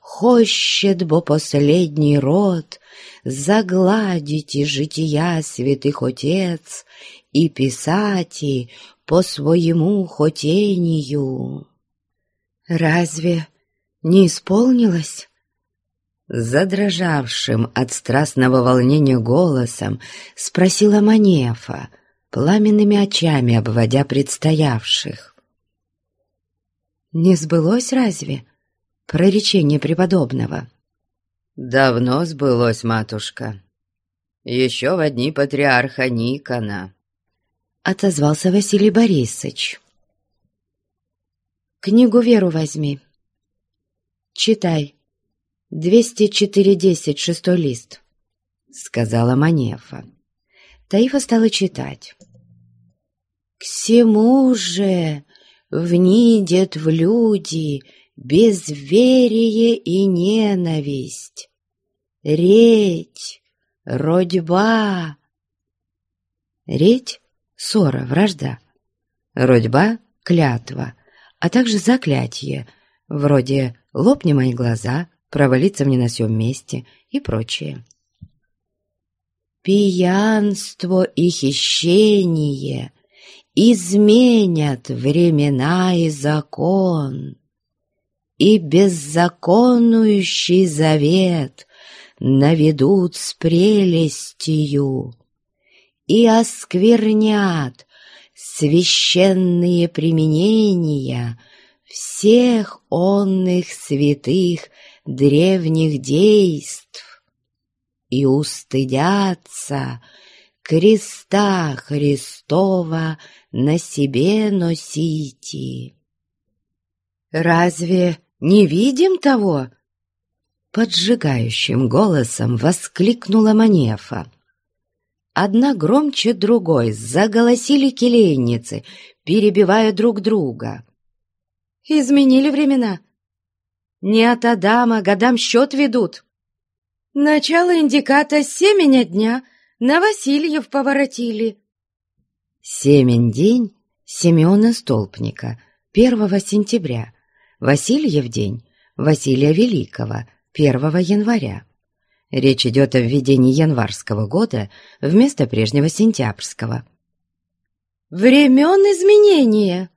Хощет, бо последний род загладите жития святых отец и писати по своему хотению. Разве не исполнилось? Задрожавшим от страстного волнения голосом спросила Манефа, пламенными очами обводя предстоявших. «Не сбылось разве?» проречение преподобного. «Давно сбылось, матушка. Еще в одни патриарха Никона», — отозвался Василий Борисович. «Книгу «Веру» возьми. Читай. Двести четыре десять шестой лист», — сказала Манефа. Таифа стала читать. «К всему же внидет в люди безверие и ненависть, реть, родьба. Реть — ссора, вражда, родьба — клятва, а также заклятие, вроде «лопни мои глаза», «провалиться мне на всем месте» и прочее. Пьянство и хищение изменят времена и закон и беззаконующий завет наведут с прелестью и осквернят священные применения всех онных святых древних действ и устыдятся креста Христова на себе носите. Разве не видим того?» Поджигающим голосом воскликнула Манефа. Одна громче другой заголосили келейницы, перебивая друг друга. «Изменили времена, Не от Адама годам счет ведут. Начало индиката семеня дня на Васильев поворотили. Семень день Семена Столпника, 1 сентября. Васильев день Василия Великого, 1 января. Речь идет о введении январского года вместо прежнего сентябрьского. Времен изменения.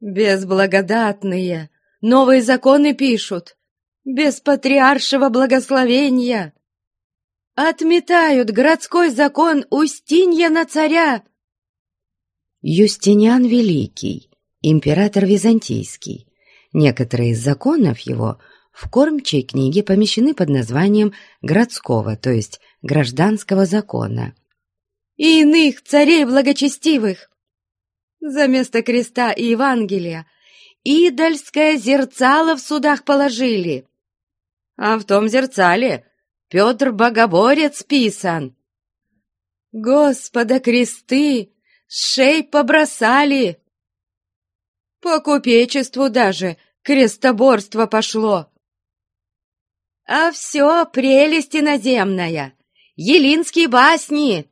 Безблагодатные, новые законы пишут, без патриаршего благословения. Отметают городской закон Устинья на царя. Юстиниан Великий, император византийский. Некоторые из законов его в кормчей книге помещены под названием «городского», то есть «гражданского закона». И иных царей благочестивых. За место креста и Евангелия идольское зерцало в судах положили. А в том зерцале Петр Богоборец писан. Господа кресты шей побросали. По купечеству даже крестоборство пошло. А все прелесть иноземная, елинские басни.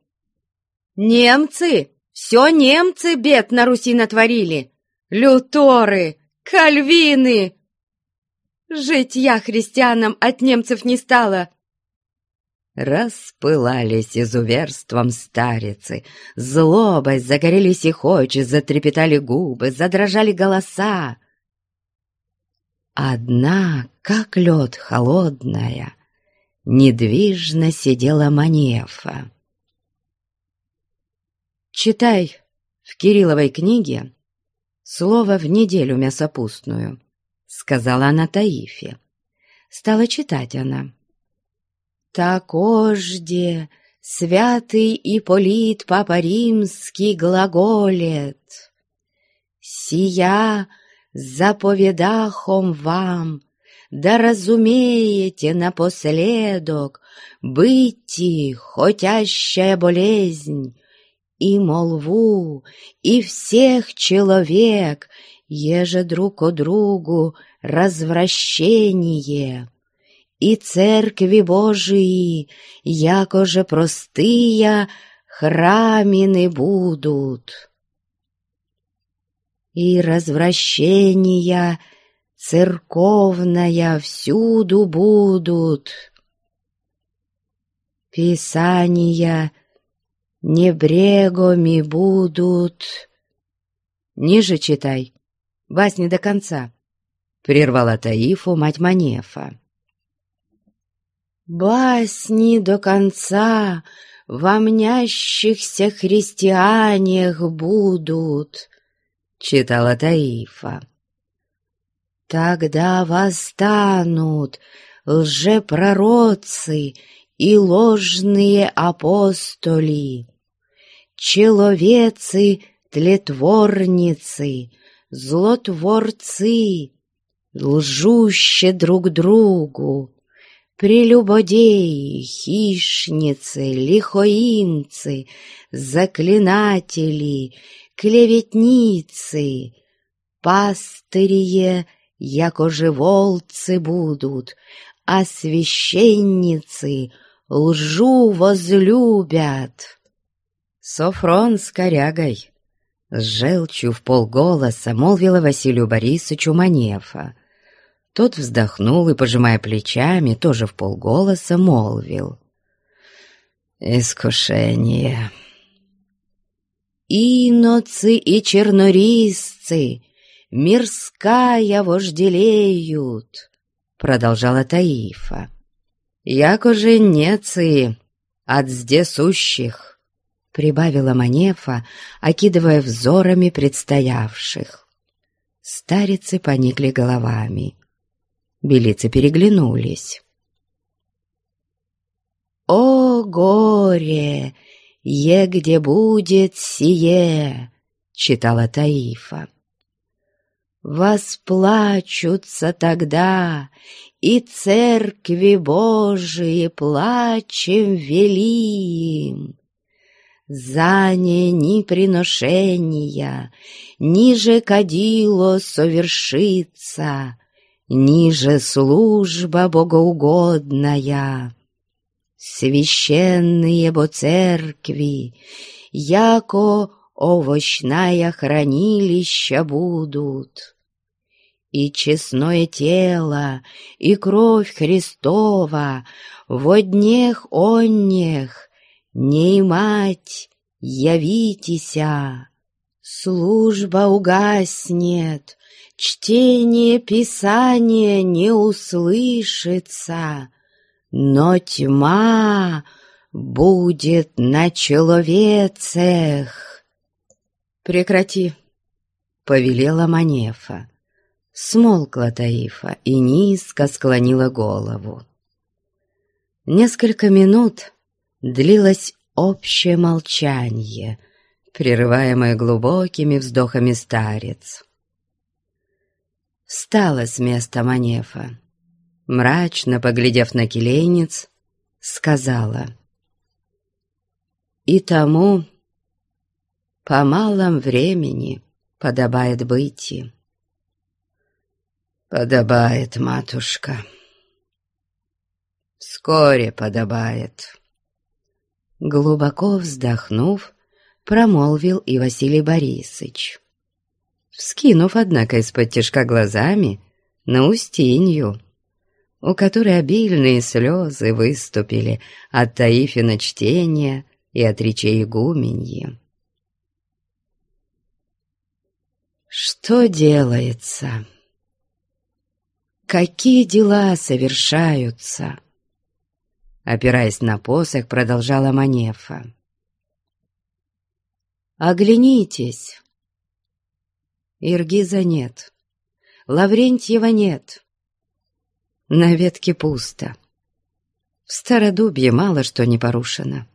Немцы, все немцы бед на Руси натворили. Люторы, кальвины. Жить я христианам от немцев не стала. Распылались изуверством старицы, злобость загорелись их очи, затрепетали губы, задрожали голоса. Одна, как лед холодная, недвижно сидела Манефа. Читай в Кирилловой книге слово в неделю мясопустную, сказала она Таифе. Стала читать она. «Такожде святый Ипполит Папа Римский глаголет, «Сия заповедахом вам, да разумеете напоследок быти хотящая болезнь, и молву, и всех человек, еже друг о другу развращение» и церкви Божии, якоже простыя, храмины будут. И развращения церковная всюду будут. Писания небрегоми будут. Ниже читай, басни до конца, — прервала Таифу мать Манефа. Басни до конца во мнящихся христианях будут, читала Таифа. Тогда восстанут лжепророцы и ложные апостоли, человецы, тлетворницы, злотворцы, лжуще друг другу, Прелюбодеи, хищницы, лихоимцы, заклинатели, клеветницы, пастырие, якоже волцы будут, а священницы лжу возлюбят. Софрон с корягой, с желчью в полголоса молвила Василию Борисовичу Манефа. Тот вздохнул и, пожимая плечами, тоже в полголоса молвил. «Искушение!» «Иноцы и чернорисцы мирская вожделеют!» Продолжала Таифа. «Яко же нецы от здесущих!» Прибавила Манефа, окидывая взорами предстоявших. Старицы поникли головами. Белицы переглянулись. «О горе! Е где будет сие!» — читала Таифа. «Восплачутся тогда, и церкви Божии плачем велим!» За не ни приношения, ниже кадило совершится, ниже служба богоугодная. Священные бо церкви, яко овощная хранилища будут. И честное тело, и кровь Христова во днех оннех не мать явитеся. Служба угаснет, чтение Писания не услышится, но тьма будет на человецех. «Прекрати!» — повелела Манефа. Смолкла Таифа и низко склонила голову. Несколько минут длилось общее молчание, прерываемое глубокими вздохами старец. Встала с места Манефа, мрачно поглядев на келейниц, сказала «И тому по малом времени подобает быть. «Подобает, матушка. Вскоре подобает». Глубоко вздохнув, промолвил и Василий Борисович. Вскинув, однако, из-под тяжка глазами на Устинью, у которой обильные слезы выступили от Таифина чтения и от речей игуменьи. Что делается? Какие дела совершаются? Опираясь на посох, продолжала Манефа. Оглянитесь. Иргиза нет. Лаврентьева нет. На ветке пусто. В Стародубье мало что не порушено.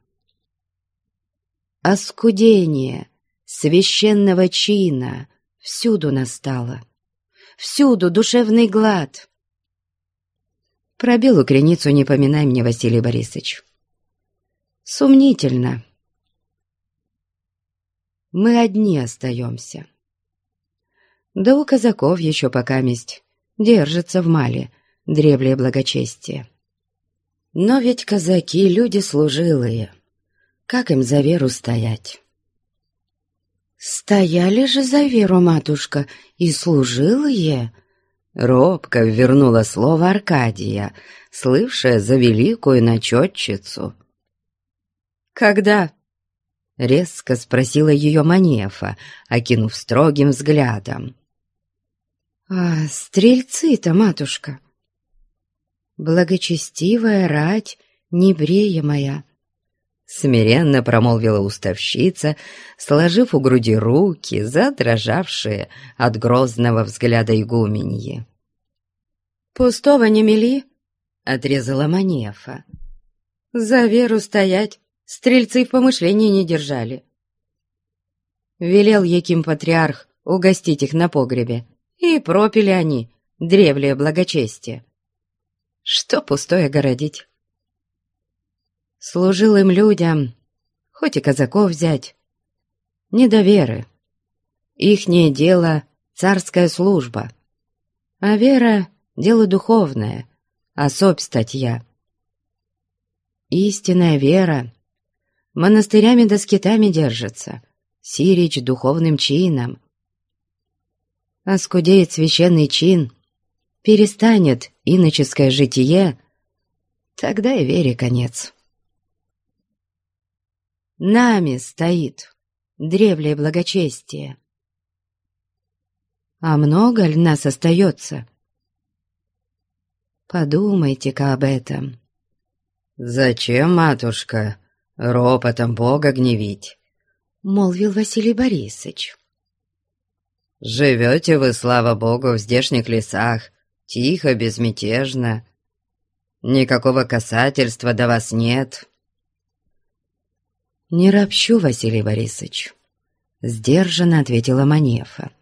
Оскудение священного чина — всюду настало. Всюду душевный глад. Про белую креницу не поминай мне, Василий Борисович. Сумнительно. Мы одни остаемся. Да у казаков еще пока месть держится в мале древлее благочестие. Но ведь казаки — люди служилые. Как им за веру стоять? «Стояли же за веру, матушка, и служилые!» Робко вернула слово Аркадия, слывшая за великую начетчицу. «Когда?» — резко спросила ее Манефа, окинув строгим взглядом. «А стрельцы-то, матушка!» «Благочестивая рать, небрея моя!» Смиренно промолвила уставщица, сложив у груди руки, задрожавшие от грозного взгляда игуменьи. «Пустого не мели!» — отрезала Манефа. «За веру стоять стрельцы в помышлении не держали». Велел Яким Патриарх угостить их на погребе, и пропили они древлее благочестие. Что пустое городить? Служил им людям, хоть и казаков взять, не до веры. Ихнее дело — царская служба, а вера — дело духовное, особь статья. Истинная вера монастырями да скитами держится, сирич духовным чином. Оскудеет священный чин, перестанет иноческое житие, тогда и вере конец нами стоит древлее благочестие. А много ли нас остается? Подумайте-ка об этом. «Зачем, матушка, ропотом Бога гневить?» — молвил Василий Борисович. «Живете вы, слава Богу, в здешних лесах, тихо, безмятежно. Никакого касательства до вас нет. «Не ропщу, Василий Борисович», — сдержанно ответила Манефа.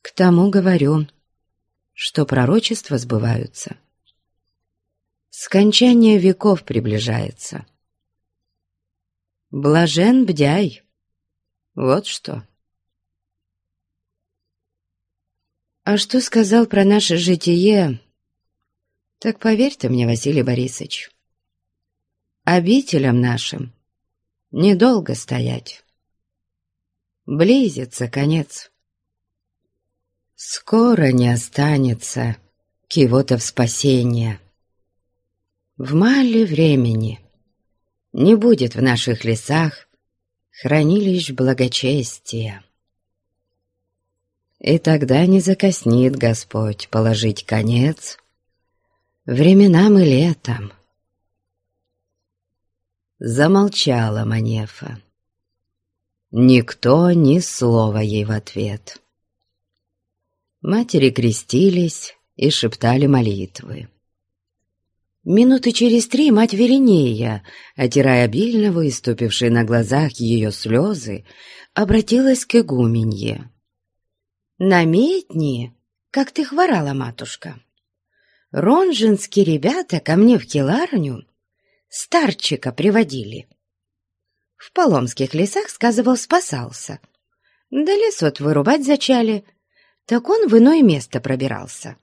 «К тому говорю, что пророчества сбываются. Скончание веков приближается. Блажен бдяй, вот что». А что сказал про наше житие, так поверь ты мне, Василий Борисович, обителям нашим недолго стоять. Близится конец. Скоро не останется кого-то в спасение. В мале времени не будет в наших лесах хранилищ благочестия. И тогда не закоснит Господь положить конец временам и летом. Замолчала Манефа. Никто ни слова ей в ответ. Матери крестились и шептали молитвы. Минуты через три мать Веринея, отирая обильно выступившие на глазах ее слезы, обратилась к игуменье. «Наметни, как ты хворала, матушка. Ронжинские ребята ко мне в келарню старчика приводили. В Поломских лесах, сказывал, спасался. Да лес вот вырубать зачали, так он в иное место пробирался.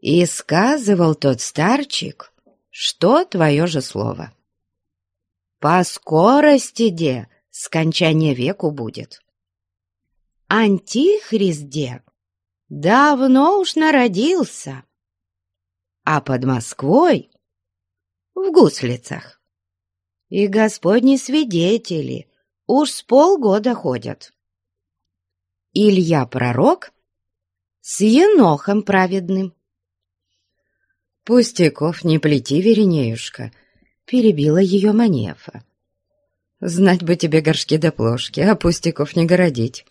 И сказывал тот старчик, что твое же слово. По скорости, де, скончание веку будет. Антихрист, де, давно уж народился, а под Москвой, в гуслицах, и господни свидетели уж с полгода ходят. Илья пророк с енохом праведным «Пустяков не плети, Веренеюшка», — перебила ее Манефа. «Знать бы тебе горшки да плошки, а пустяков не городить.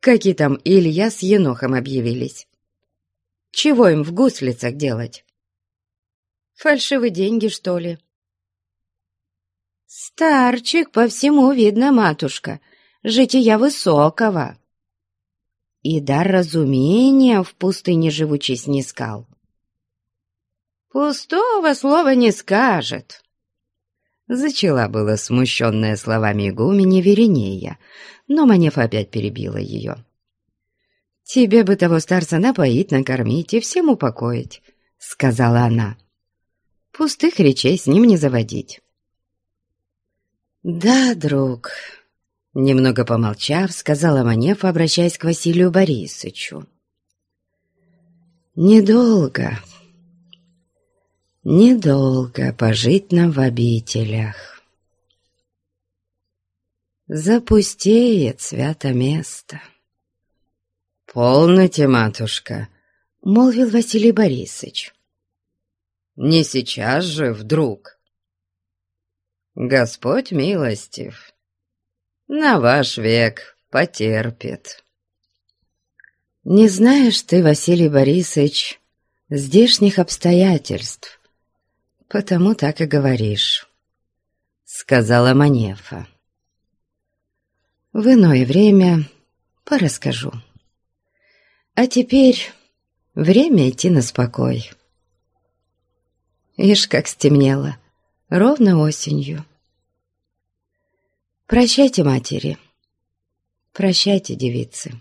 Какие там Илья с Енохом объявились? Чего им в гуслицах делать? Фальшивые деньги, что ли?» «Старчик, по всему видно, матушка, жития высокого» и дар разумения в пустыне живучий снискал. «Пустого слова не скажет!» Зачала была смущенная словами игумени Веринея, но Манефа опять перебила ее. «Тебе бы того старца напоить, накормить и всем упокоить», — сказала она. «Пустых речей с ним не заводить». «Да, друг», — немного помолчав, сказала Манефа, обращаясь к Василию Борисовичу. «Недолго, недолго пожить нам в обителях. Запустеет свято место. «Полноте, матушка», — молвил Василий Борисович. «Не сейчас же, вдруг. Господь милостив, на ваш век потерпит». «Не знаешь ты, Василий Борисович, здешних обстоятельств», «Потому так и говоришь», — сказала Манефа. «В иное время порасскажу. А теперь время идти на спокой». Ишь, как стемнело, ровно осенью. «Прощайте, матери, прощайте, девицы».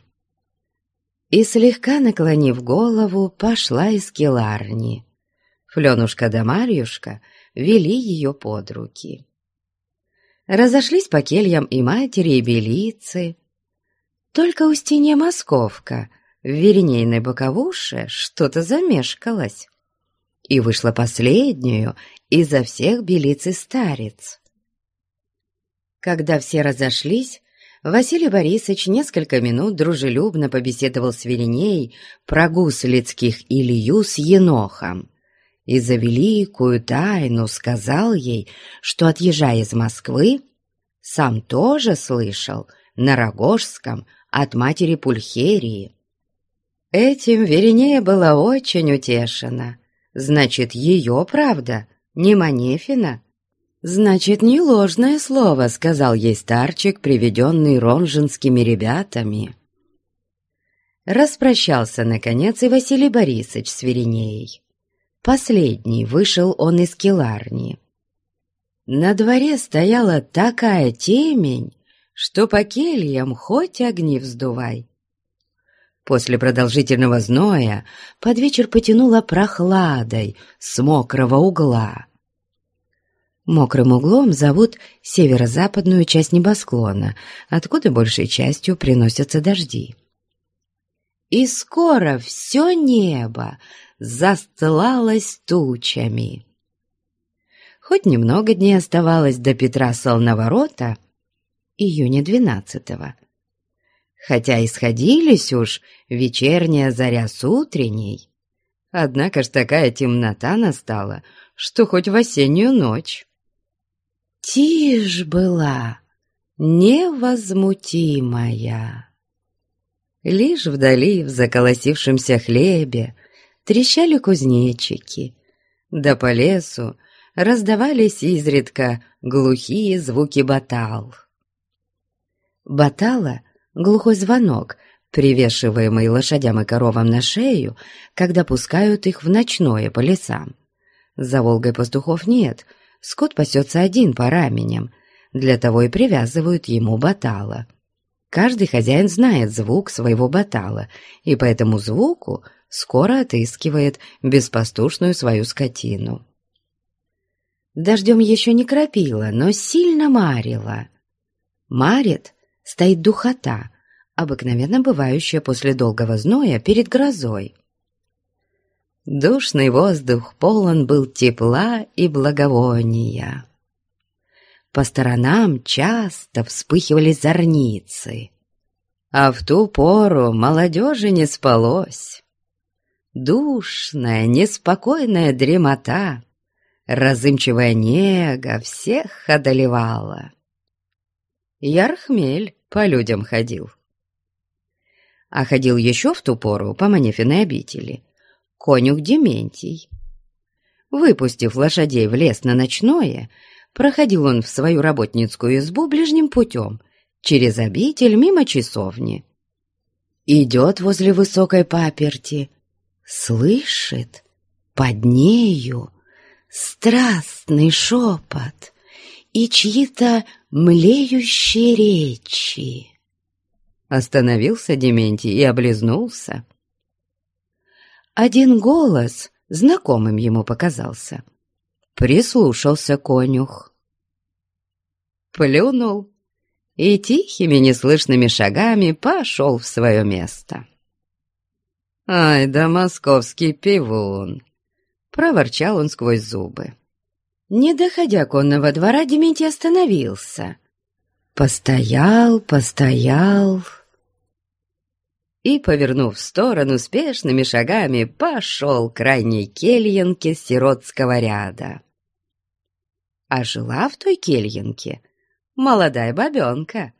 И слегка наклонив голову, пошла из келарни Фленушка да Марьюшка вели ее под руки. Разошлись по кельям и матери, и белицы. Только Устинья Московка в веренейной боковуше что-то замешкалось. И вышла последнюю изо всех белиц и старец. Когда все разошлись, Василий Борисович несколько минут дружелюбно побеседовал с Вереней про гуслицких Илью с Енохом и за великую тайну сказал ей, что, отъезжая из Москвы, сам тоже слышал на Рогожском от матери Пульхерии. Этим Веринея была очень утешена. Значит, ее правда, не Манефина. Значит, не ложное слово, сказал ей старчик, приведенный ронжинскими ребятами. Распрощался, наконец, и Василий Борисович с Веринеей. Последний вышел он из келарни. На дворе стояла такая темень, что по кельям хоть огни вздувай. После продолжительного зноя под вечер потянуло прохладой с мокрого угла. Мокрым углом зовут северо-западную часть небосклона, откуда большей частью приносятся дожди. И скоро все небо застлалось тучами. Хоть немного дней оставалось до Петра Солноворота, июня двенадцатого, хотя исходились уж вечерняя заря с утренней, однако ж такая темнота настала, что хоть в осеннюю ночь. Тишь была невозмутимая. Лишь вдали в заколосившемся хлебе трещали кузнечики, да по лесу раздавались изредка глухие звуки батал. Батала — глухой звонок, привешиваемый лошадям и коровам на шею, когда пускают их в ночное по лесам. За Волгой пастухов нет — скот пасется один по раменям, для того и привязывают ему батала. Каждый хозяин знает звук своего батала, и по этому звуку скоро отыскивает беспастушную свою скотину. Дождем еще не кропило, но сильно марило. Марит стоит духота, обыкновенно бывающая после долгого зноя перед грозой. Душный воздух полон был тепла и благовония. По сторонам часто вспыхивали зорницы, а в ту пору молодежи не спалось. Душная, неспокойная дремота, разымчивая нега всех одолевала. Ярхмель по людям ходил. А ходил еще в ту пору по Манефиной обители — конюх Дементий. Выпустив лошадей в лес на ночное, проходил он в свою работницкую избу ближним путем, через обитель мимо часовни. Идет возле высокой паперти, слышит под нею страстный шепот и чьи-то млеющие речи. Остановился Дементий и облизнулся. Один голос знакомым ему показался. Прислушался конюх. Плюнул и тихими неслышными шагами пошел в свое место. «Ай да московский пивун!» — проворчал он сквозь зубы. Не доходя конного двора, Дементий остановился. Постоял, постоял и, повернув в сторону, спешными шагами пошел к крайней кельянке сиротского ряда. А жила в той кельянке молодая бабенка,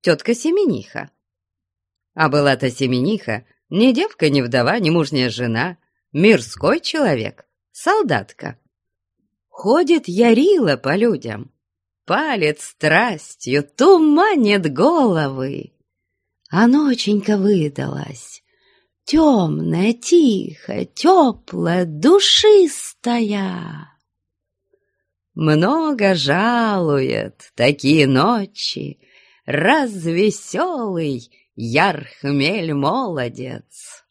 тетка Семениха. А была-то Семениха ни девка, ни вдова, ни мужняя жена, мирской человек, солдатка. Ходит ярила по людям, палец страстью, туманит головы а ноченька выдалась. Темная, тихая, теплая, душистая. Много жалует такие ночи развеселый ярхмель молодец.